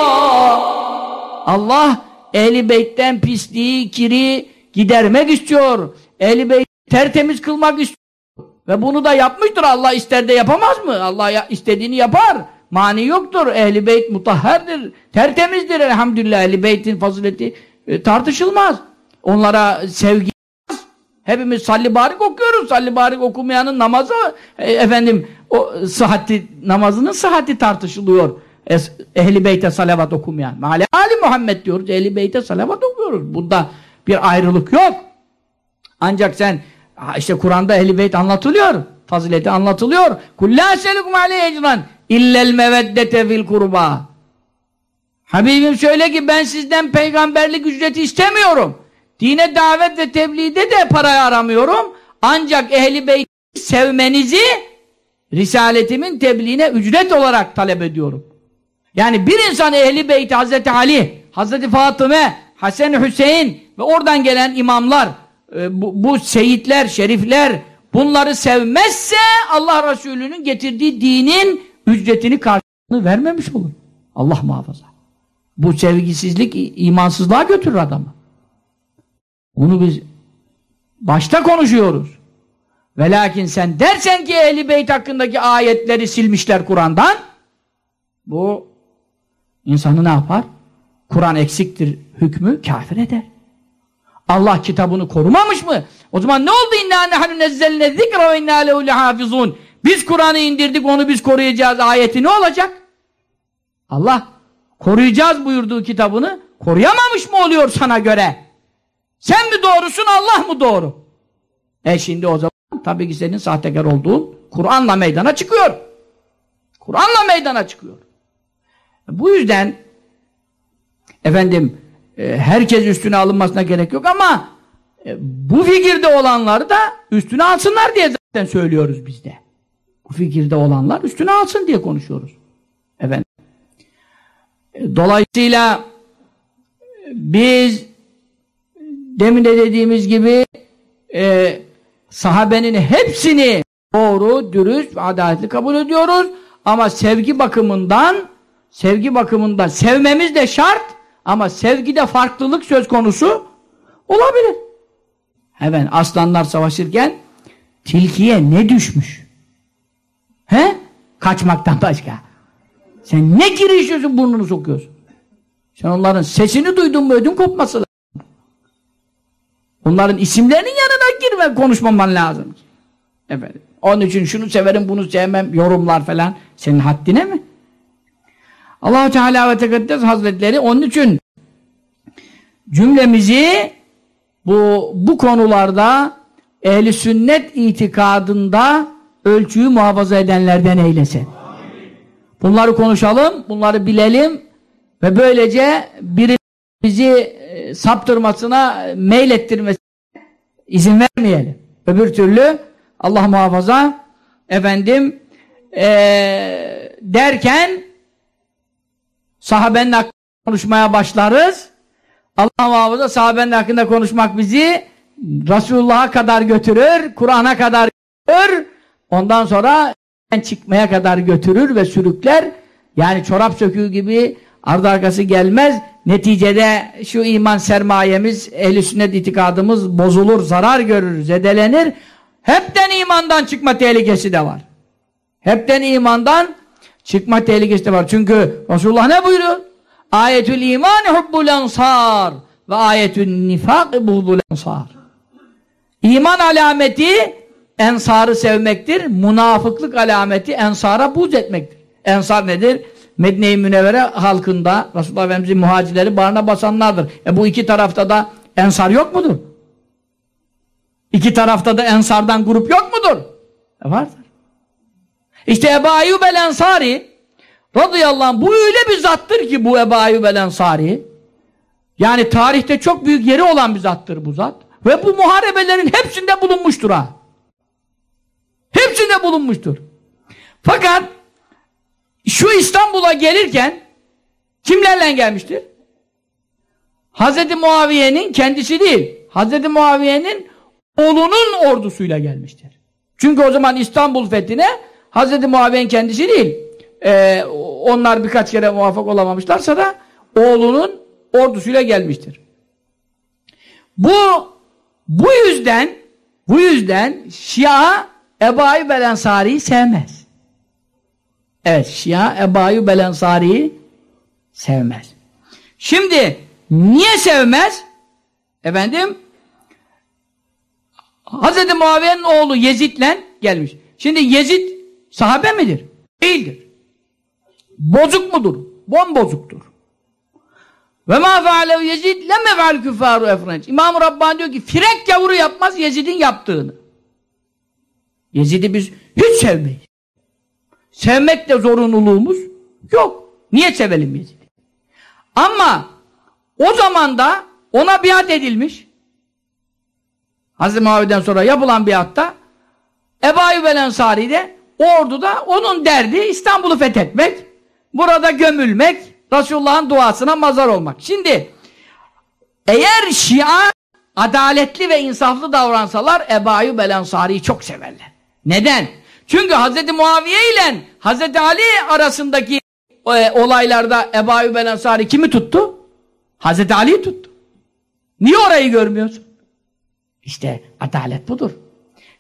Allah Ehli Beyt'ten pisliği, kiri gidermek istiyor. Ehli Beyt tertemiz kılmak istiyor. Ve bunu da yapmıştır. Allah ister de yapamaz mı? Allah ya, istediğini yapar. Mani yoktur. Ehli beyt mutahherdir. Tertemizdir elhamdülillah. Ehli beytin fazileti e, tartışılmaz. Onlara sevgi Hepimiz salli barik okuyoruz. Salli barik okumayanın namazı e, efendim o sıhhati namazının sıhhati tartışılıyor. Es, ehli beyte salavat okumayan. Mali Ali Muhammed diyoruz. Ehli beyte salavat okuyoruz. Bunda bir ayrılık yok. Ancak sen işte Kur'an'da ehli beyt anlatılıyor. Fazileti anlatılıyor. Kullâ selikum aleyh ecran illel meveddete fil kurba. Habibim söyle ki ben sizden peygamberlik ücreti istemiyorum. Dine davet ve tebliğde de parayı aramıyorum. Ancak ehli beyt sevmenizi risaletimin tebliğine ücret olarak talep ediyorum. Yani bir insan ehli beyti Hazreti Ali, Hazreti Fatıma, Hasan Hüseyin ve oradan gelen imamlar, e, bu, bu seyitler, şerifler bunları sevmezse Allah Resulü'nün getirdiği dinin ücretini karşılığını vermemiş olur. Allah muhafaza. Bu sevgisizlik imansızlığa götürür adamı. Bunu biz başta konuşuyoruz. Ve lakin sen dersen ki Ehli Beyt hakkındaki ayetleri silmişler Kur'an'dan bu insanı ne yapar? Kur'an eksiktir hükmü kafir eder. Allah kitabını korumamış mı? O zaman ne oldu? İnna nehnu nezzelne zikra. Biz Kur'an'ı indirdik, onu biz koruyacağız ayeti ne olacak? Allah koruyacağız buyurduğu kitabını koruyamamış mı oluyor sana göre? Sen mi doğrusun, Allah mı doğru? E şimdi o zaman tabii ki senin sahtekar olduğun Kur'an'la meydana çıkıyor. Kur'an'la meydana çıkıyor. Bu yüzden efendim e, herkes üstüne alınmasına gerek yok ama e, bu fikirde olanları da üstüne alsınlar diye zaten söylüyoruz biz de. Bu fikirde olanlar üstüne alsın diye konuşuyoruz. Efendim. E, dolayısıyla biz demin de dediğimiz gibi e, sahabenin hepsini doğru, dürüst ve adaletli kabul ediyoruz. Ama sevgi bakımından sevgi bakımından sevmemiz de şart ama sevgide farklılık söz konusu olabilir. Hemen aslanlar savaşırken tilkiye ne düşmüş? He? Kaçmaktan başka. Sen ne girişiyorsun burnunu sokuyorsun? Sen onların sesini duydun mu ödün kopması. Onların isimlerinin yanına girme konuşmaman lazım. Efendim. Onun için şunu severim bunu sevmem yorumlar falan. Senin haddine mi? allah Teala ve Tekaddes Hazretleri onun için cümlemizi bu, bu konularda ehli sünnet itikadında ölçüyü muhafaza edenlerden eylesin. Bunları konuşalım, bunları bilelim ve böylece biri bizi e, saptırmasına, meylettirmesine izin vermeyelim. Öbür türlü Allah muhafaza efendim e, derken sahabenin hakkında konuşmaya başlarız. Allah muhafaza sahabenin hakkında konuşmak bizi Resulullah'a kadar götürür, Kur'an'a kadar götürür. Ondan sonra çıkmaya kadar götürür ve sürükler. Yani çorap söküğü gibi ardı arkası gelmez. Neticede şu iman sermayemiz, ehl sünnet itikadımız bozulur, zarar görür, zedelenir. Hepten imandan çıkma tehlikesi de var. Hepten imandan çıkma tehlikesi de var. Çünkü Resulullah ne buyuruyor? Ayetül iman hubbul ensar ve ayetül nifak buğdul ensar. İman alameti ensarı sevmektir. Münafıklık alameti ensara buz etmektir. Ensar nedir? Medine-i Münevvere halkında Resulullah Efendimiz'in muhacirleri barına basanlardır. E bu iki tarafta da ensar yok mudur? İki tarafta da ensardan grup yok mudur? E vardır. İşte Ebu Ayyub el Ensari radıyallahu anh bu öyle bir zattır ki bu Ebu Ayyub el Ensari yani tarihte çok büyük yeri olan bir zattır bu zat. Ve bu muharebelerin hepsinde bulunmuştur ha. Hepsinde bulunmuştur. Fakat şu İstanbul'a gelirken kimlerle gelmiştir? Hz. Muaviye'nin kendisi değil. Hz. Muaviye'nin oğlunun ordusuyla gelmiştir. Çünkü o zaman İstanbul fethine Hz. Muaviye'nin kendisi değil. Ee, onlar birkaç kere muvaffak olamamışlarsa da oğlunun ordusuyla gelmiştir. Bu bu yüzden bu yüzden Şia Ebu Ayyub el Ensari'yi sevmez. Evet Şia Ebu Ayyub el Ensari'yi sevmez. Şimdi niye sevmez? Efendim Hz. Muaviye'nin oğlu Yezid'le gelmiş. Şimdi Yezid sahabe midir? Değildir. Bozuk mudur? Bombozuktur. Ve ma fealev Yezid lemme feal küffaru efrenç. İmam-ı Rabbani diyor ki Firek gavuru yapmaz Yezid'in yaptığını. Yezid'i biz hiç sevmeyiz. Sevmek de zorunluluğumuz yok. Niye sevelim Yezid'i? Ama o zaman da ona biat edilmiş. Hazreti Muaviye'den sonra yapılan biatta Ebu Ayyub el Ensari'de orduda onun derdi İstanbul'u fethetmek, burada gömülmek, Resulullah'ın duasına mazar olmak. Şimdi eğer Şia adaletli ve insaflı davransalar Ebu Ayyub Ensari'yi çok severler. Neden? Çünkü Hz. Muaviye ile Hz. Ali arasındaki e, olaylarda Ebu Ayyub el Ensari kimi tuttu? Hz. Ali'yi tuttu. Niye orayı görmüyorsun? İşte adalet budur.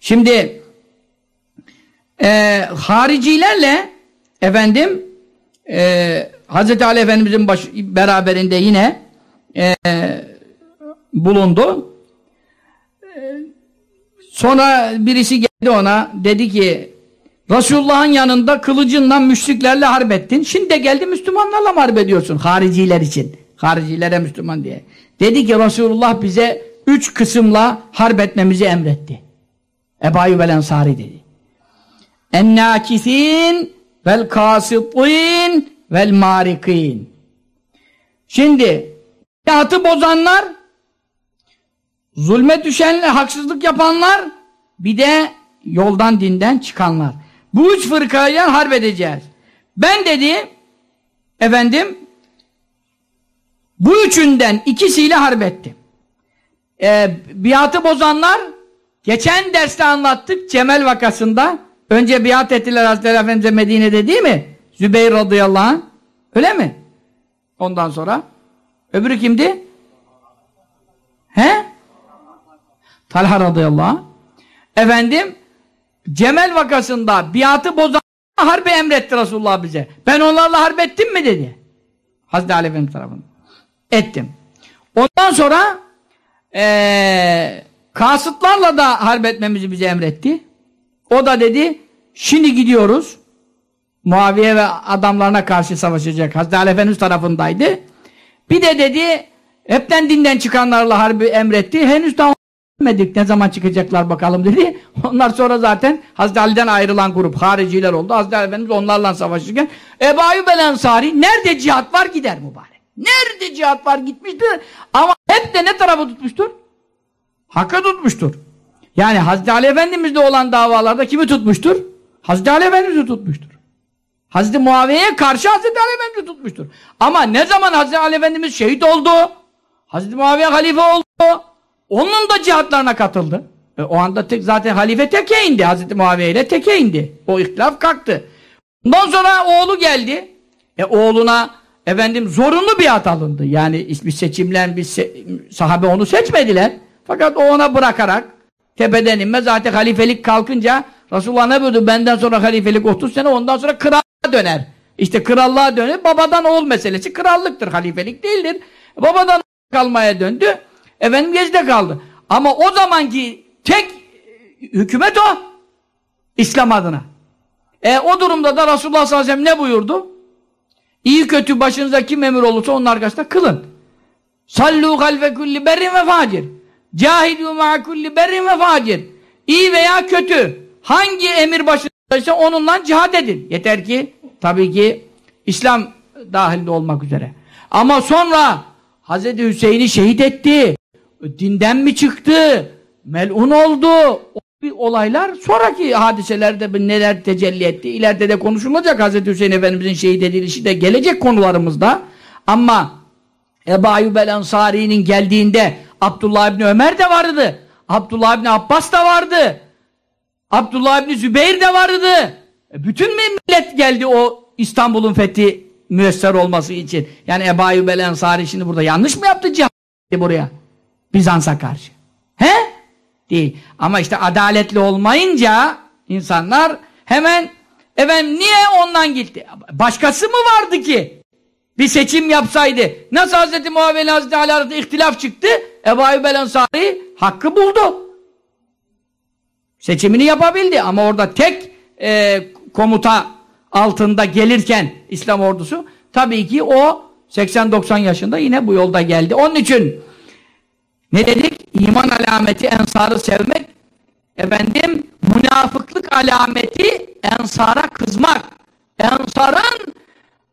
Şimdi e, haricilerle efendim e, Hz. Ali Efendimizin beraberinde yine e, bulundu. E, sonra birisi geldi ona dedi ki Resulullah'ın yanında kılıcınla müşriklerle harp ettin. Şimdi de geldi Müslümanlarla mı harp ediyorsun? Hariciler için. Haricilere Müslüman diye. Dedi ki Resulullah bize üç kısımla harp etmemizi emretti. Ebu Ayyub el dedi. Ennâkisîn vel kâsıtîn vel marikin. Şimdi hayatı bozanlar, zulme düşenler, haksızlık yapanlar, bir de yoldan dinden çıkanlar. Bu üç fırkayla harp edeceğiz. Ben dedi, efendim, bu üçünden ikisiyle harp ettim. Ee, biatı bozanlar, geçen derste anlattık Cemel vakasında, önce biat ettiler Hazretleri Efendimiz'e Medine'de değil mi? Zübeyir radıyallahu anh. Öyle mi? Ondan sonra. Öbürü kimdi? He? Talha radıyallahu anh. Efendim Cemel vakasında biatı bozan harbi emretti Resulullah bize. Ben onlarla harp ettim mi dedi. Hazreti Ali Efendimiz tarafından. Ettim. Ondan sonra ee, kasıtlarla da harp etmemizi bize emretti. O da dedi şimdi gidiyoruz. Muaviye ve adamlarına karşı savaşacak. Hazreti Ali Efendimiz tarafındaydı. Bir de dedi hepten dinden çıkanlarla harbi emretti. Henüz daha bilmedik ne zaman çıkacaklar bakalım dedi. Onlar sonra zaten Hazreti Ali'den ayrılan grup hariciler oldu. Hazreti Ali Efendimiz onlarla savaşırken Ebu Ayyub el Ensari nerede cihat var gider mübarek. Nerede cihat var gitmiştir. Ama hep de ne tarafı tutmuştur? Hakka tutmuştur. Yani Hazreti Ali Efendimiz'de olan davalarda kimi tutmuştur? Hazreti Ali Efendimiz'i tutmuştur. Hazreti Muaviye'ye karşı Hazreti Ali Efendimiz'i tutmuştur. Ama ne zaman Hazreti Ali Efendimiz şehit oldu? Hazreti Muaviye halife oldu. Onun da cihatlarına katıldı. E, o anda tek, zaten halife teke indi. Hazreti Muaviye ile teke indi. O ihtilaf kalktı. Ondan sonra oğlu geldi. E oğluna efendim zorunlu biat alındı. Yani bir seçimlen bir se sahabe onu seçmediler. Fakat o ona bırakarak tepeden inme zaten halifelik kalkınca Resulullah ne buyurdu? Benden sonra halifelik 30 sene ondan sonra krallığa döner. İşte krallığa döner. Babadan oğul meselesi krallıktır. Halifelik değildir. Babadan kalmaya döndü. Efendim gezde kaldı. Ama o zamanki tek hükümet o. İslam adına. E, o durumda da Resulullah sallallahu aleyhi ve sellem ne buyurdu? İyi kötü başınıza kim emir olursa onun arkasında kılın. Sallu halfe kulli berrin ve facir. Cahidu ma'a kulli berrin ve facir. İyi veya kötü. Hangi emir başındaysa onunla cihad edin. Yeter ki tabii ki İslam dahilde olmak üzere. Ama sonra Hz. Hüseyin'i şehit etti. Dinden mi çıktı? Melun oldu. O bir olaylar sonraki hadiselerde neler tecelli etti. İleride de konuşulacak Hz. Hüseyin Efendimizin şehit edilişi de gelecek konularımızda. Ama Ebu Ayyub el Ensari'nin geldiğinde Abdullah İbni Ömer de vardı. Abdullah İbni Abbas da vardı. Abdullah İbni Zübeyir de vardı. E, bütün millet geldi o İstanbul'un fethi müesser olması için. Yani Ebu Ayyub el Ensari şimdi burada yanlış mı yaptı cihad buraya? Bizans'a karşı. He? Değil. Ama işte adaletli olmayınca insanlar hemen efendim niye ondan gitti? Başkası mı vardı ki? Bir seçim yapsaydı. Nasıl Hz. Muhammed Hazreti Ali arasında ihtilaf çıktı? Ebu Ayyub el Ensari hakkı buldu. Seçimini yapabildi ama orada tek e, komuta altında gelirken İslam ordusu tabii ki o 80-90 yaşında yine bu yolda geldi. Onun için ne dedik? İman alameti ensarı sevmek efendim münafıklık alameti ensara kızmak. Ensarın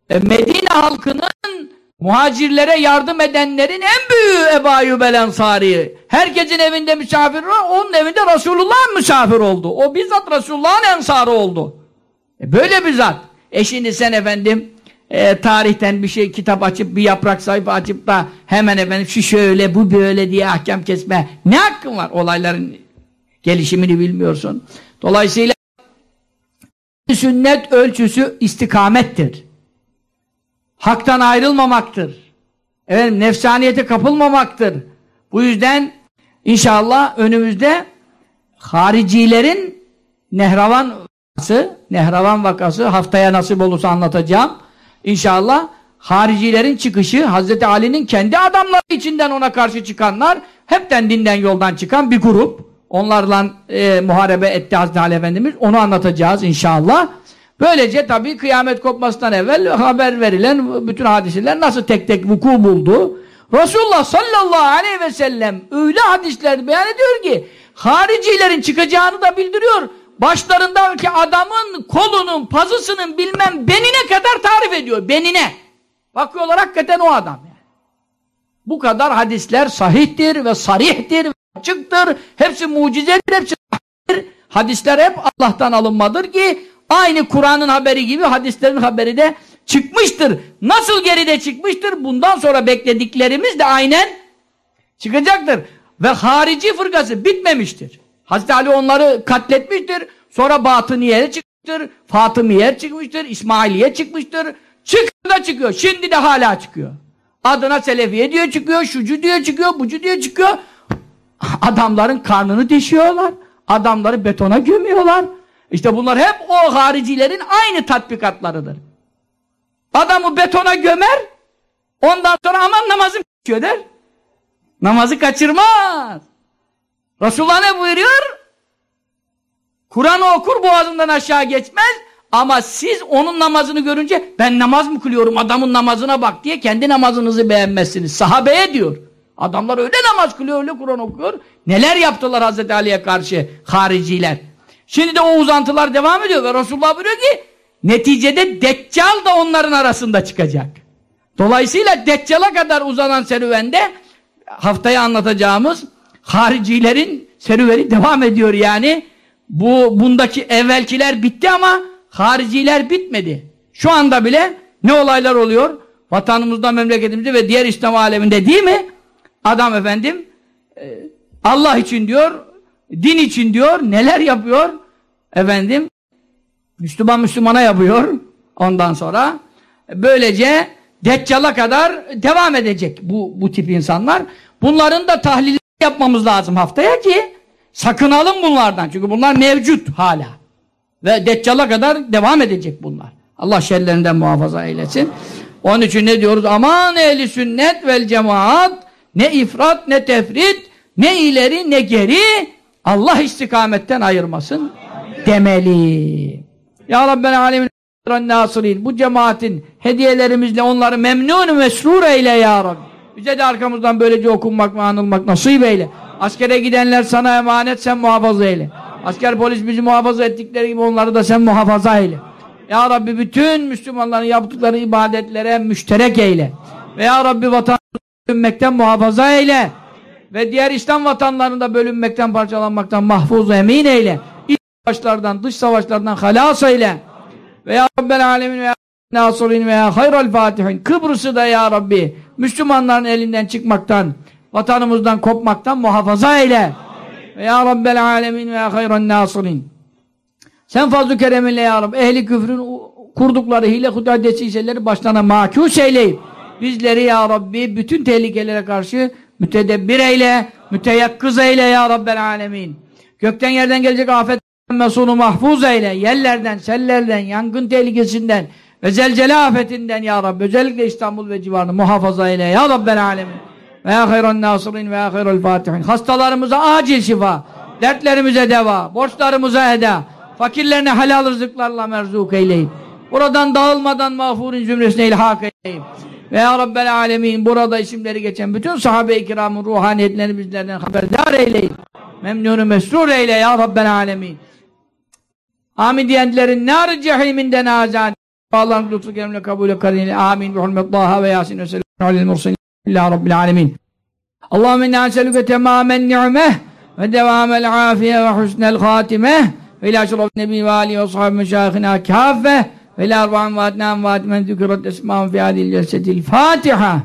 e, Medine halkının muhacirlere yardım edenlerin en büyüğü Ebu Ayyub el Ensari. Herkesin evinde misafir var, onun evinde Resulullah'ın misafir oldu. O bizzat Resulullah'ın ensarı oldu. E böyle bir zat. E şimdi sen efendim e, tarihten bir şey kitap açıp bir yaprak sayfa açıp da hemen efendim şu şöyle bu böyle diye ahkam kesme. Ne hakkın var? Olayların gelişimini bilmiyorsun. Dolayısıyla sünnet ölçüsü istikamettir. Haktan ayrılmamaktır. Efendim nefsaniyete kapılmamaktır. Bu yüzden inşallah önümüzde haricilerin Nehravan vakası, Nehravan vakası haftaya nasip olursa anlatacağım. İnşallah haricilerin çıkışı Hazreti Ali'nin kendi adamları içinden ona karşı çıkanlar hepten dinden yoldan çıkan bir grup. Onlarla e, muharebe etti Hazreti Ali Efendimiz. Onu anlatacağız inşallah. Böylece tabii kıyamet kopmasından evvel haber verilen bütün hadiseler nasıl tek tek vuku buldu. Resulullah sallallahu aleyhi ve sellem öyle hadisler beyan ediyor ki haricilerin çıkacağını da bildiriyor. Başlarındaki adamın kolunun, pazısının bilmem benine kadar tarif ediyor. Benine. Bakıyorlar hakikaten o adam. Yani. Bu kadar hadisler sahihtir ve sarihtir, açıktır. Hepsi mucizedir, hepsi Hadisler hep Allah'tan alınmadır ki aynı Kur'an'ın haberi gibi hadislerin haberi de çıkmıştır. Nasıl geride çıkmıştır? Bundan sonra beklediklerimiz de aynen çıkacaktır. Ve harici fırkası bitmemiştir. Hazreti Ali onları katletmiştir. Sonra Batıniye'ye çıkmıştır. Fatımiye çıkmıştır. İsmailiye çıkmıştır. Çıkıyor da çıkıyor. Şimdi de hala çıkıyor. Adına Selefiye diyor çıkıyor. Şucu diyor çıkıyor. Bucu diyor çıkıyor. Adamların karnını deşiyorlar. Adamları betona gömüyorlar. İşte bunlar hep o haricilerin aynı tatbikatlarıdır. Adamı betona gömer, ondan sonra aman namazım geçiyor der. Namazı kaçırmaz. Resulullah ne buyuruyor? Kur'an'ı okur boğazından aşağı geçmez ama siz onun namazını görünce ben namaz mı kılıyorum adamın namazına bak diye kendi namazınızı beğenmezsiniz. Sahabeye diyor. Adamlar öyle namaz kılıyor öyle Kur'an okuyor. Neler yaptılar Hazreti Ali'ye karşı hariciler. Şimdi de o uzantılar devam ediyor ve Resulullah buyuruyor ki neticede Deccal da onların arasında çıkacak. Dolayısıyla Deccal'a kadar uzanan serüvende haftaya anlatacağımız haricilerin serüveni devam ediyor yani. Bu bundaki evvelkiler bitti ama hariciler bitmedi. Şu anda bile ne olaylar oluyor? Vatanımızda, memleketimizde ve diğer İslam aleminde değil mi? Adam efendim e, Allah için diyor, din için diyor, neler yapıyor? Efendim Müslüman Müslümana yapıyor. Ondan sonra böylece Deccal'a kadar devam edecek bu, bu tip insanlar. Bunların da tahlili yapmamız lazım haftaya ki sakınalım bunlardan. Çünkü bunlar mevcut hala. Ve Deccal'a kadar devam edecek bunlar. Allah şerlerinden muhafaza eylesin. Onun için ne diyoruz? Aman ehli sünnet vel cemaat ne ifrat ne tefrit ne ileri ne geri Allah istikametten ayırmasın demeli. Ya Rabbel alemin nasirin bu cemaatin hediyelerimizle onları memnun mesrur eyle ya Rabbi. Bize de arkamızdan böylece okunmak ve anılmak nasip eyle. Askere gidenler sana emanet sen muhafaza eyle. Asker polis bizi muhafaza ettikleri gibi onları da sen muhafaza eyle. Ya Rabbi bütün Müslümanların yaptıkları ibadetlere müşterek eyle. Ve Ya Rabbi vatan bölünmekten muhafaza eyle. Ve diğer İslam vatanlarında bölünmekten, parçalanmaktan mahfuz emin eyle. İç savaşlardan, dış savaşlardan halas eyle. Ve Ya Rabbel alemin ve Ya nasirin ve Ya hayral fatihin. Kıbrıs'ı da Ya Rabbi Müslümanların elinden çıkmaktan, vatanımızdan kopmaktan muhafaza eyle. Ve Ya Rabbel alemin ve hayran nasirin. Sen fazl-ı kereminle Ya Rabbi ehli küfrün kurdukları hile hudadesi şeyleri başlarına makus eyleyip bizleri Ya Rabbi bütün tehlikelere karşı mütedebbir eyle, müteyakkız eyle Ya Rabbel alemin. Gökten yerden gelecek afet mesunu mahfuz eyle. Yerlerden, sellerden, yangın tehlikesinden ve zelzele afetinden Ya Rabbi. Özellikle İstanbul ve civarını muhafaza eyle Ya Rabbel alemin. Ve ya hayran nasirin ve ya hayral fatihin. Hastalarımıza acil şifa, dertlerimize deva, borçlarımıza eda, fakirlerine helal rızıklarla merzuk eyleyip, buradan dağılmadan mağfurun zümresine ilhak eyleyip, ve ya Rabbel alemin burada isimleri geçen bütün sahabe-i kiramın ruhaniyetlerini bizlerden haberdar eyleyip, memnunu mesrur eyle ya Rabbel alemin. Amin diyenlerin nar cehiminden azad. Allah'ın lütfu keremle kabul karini. Amin. Bi hurmet Taha ve Yasin ve selamun aleyhi mursalin. İlla Rabbil alemin. Allahümme inna eselüke temamen ni'meh ve devamel afiye ve husnel khatime ve ila şeref nebi ve alihi ve sahibi meşayihina kâffe ve ila arba'in vaatnâm vaatmen züküret esmâhum fi adil cesedil Fatiha.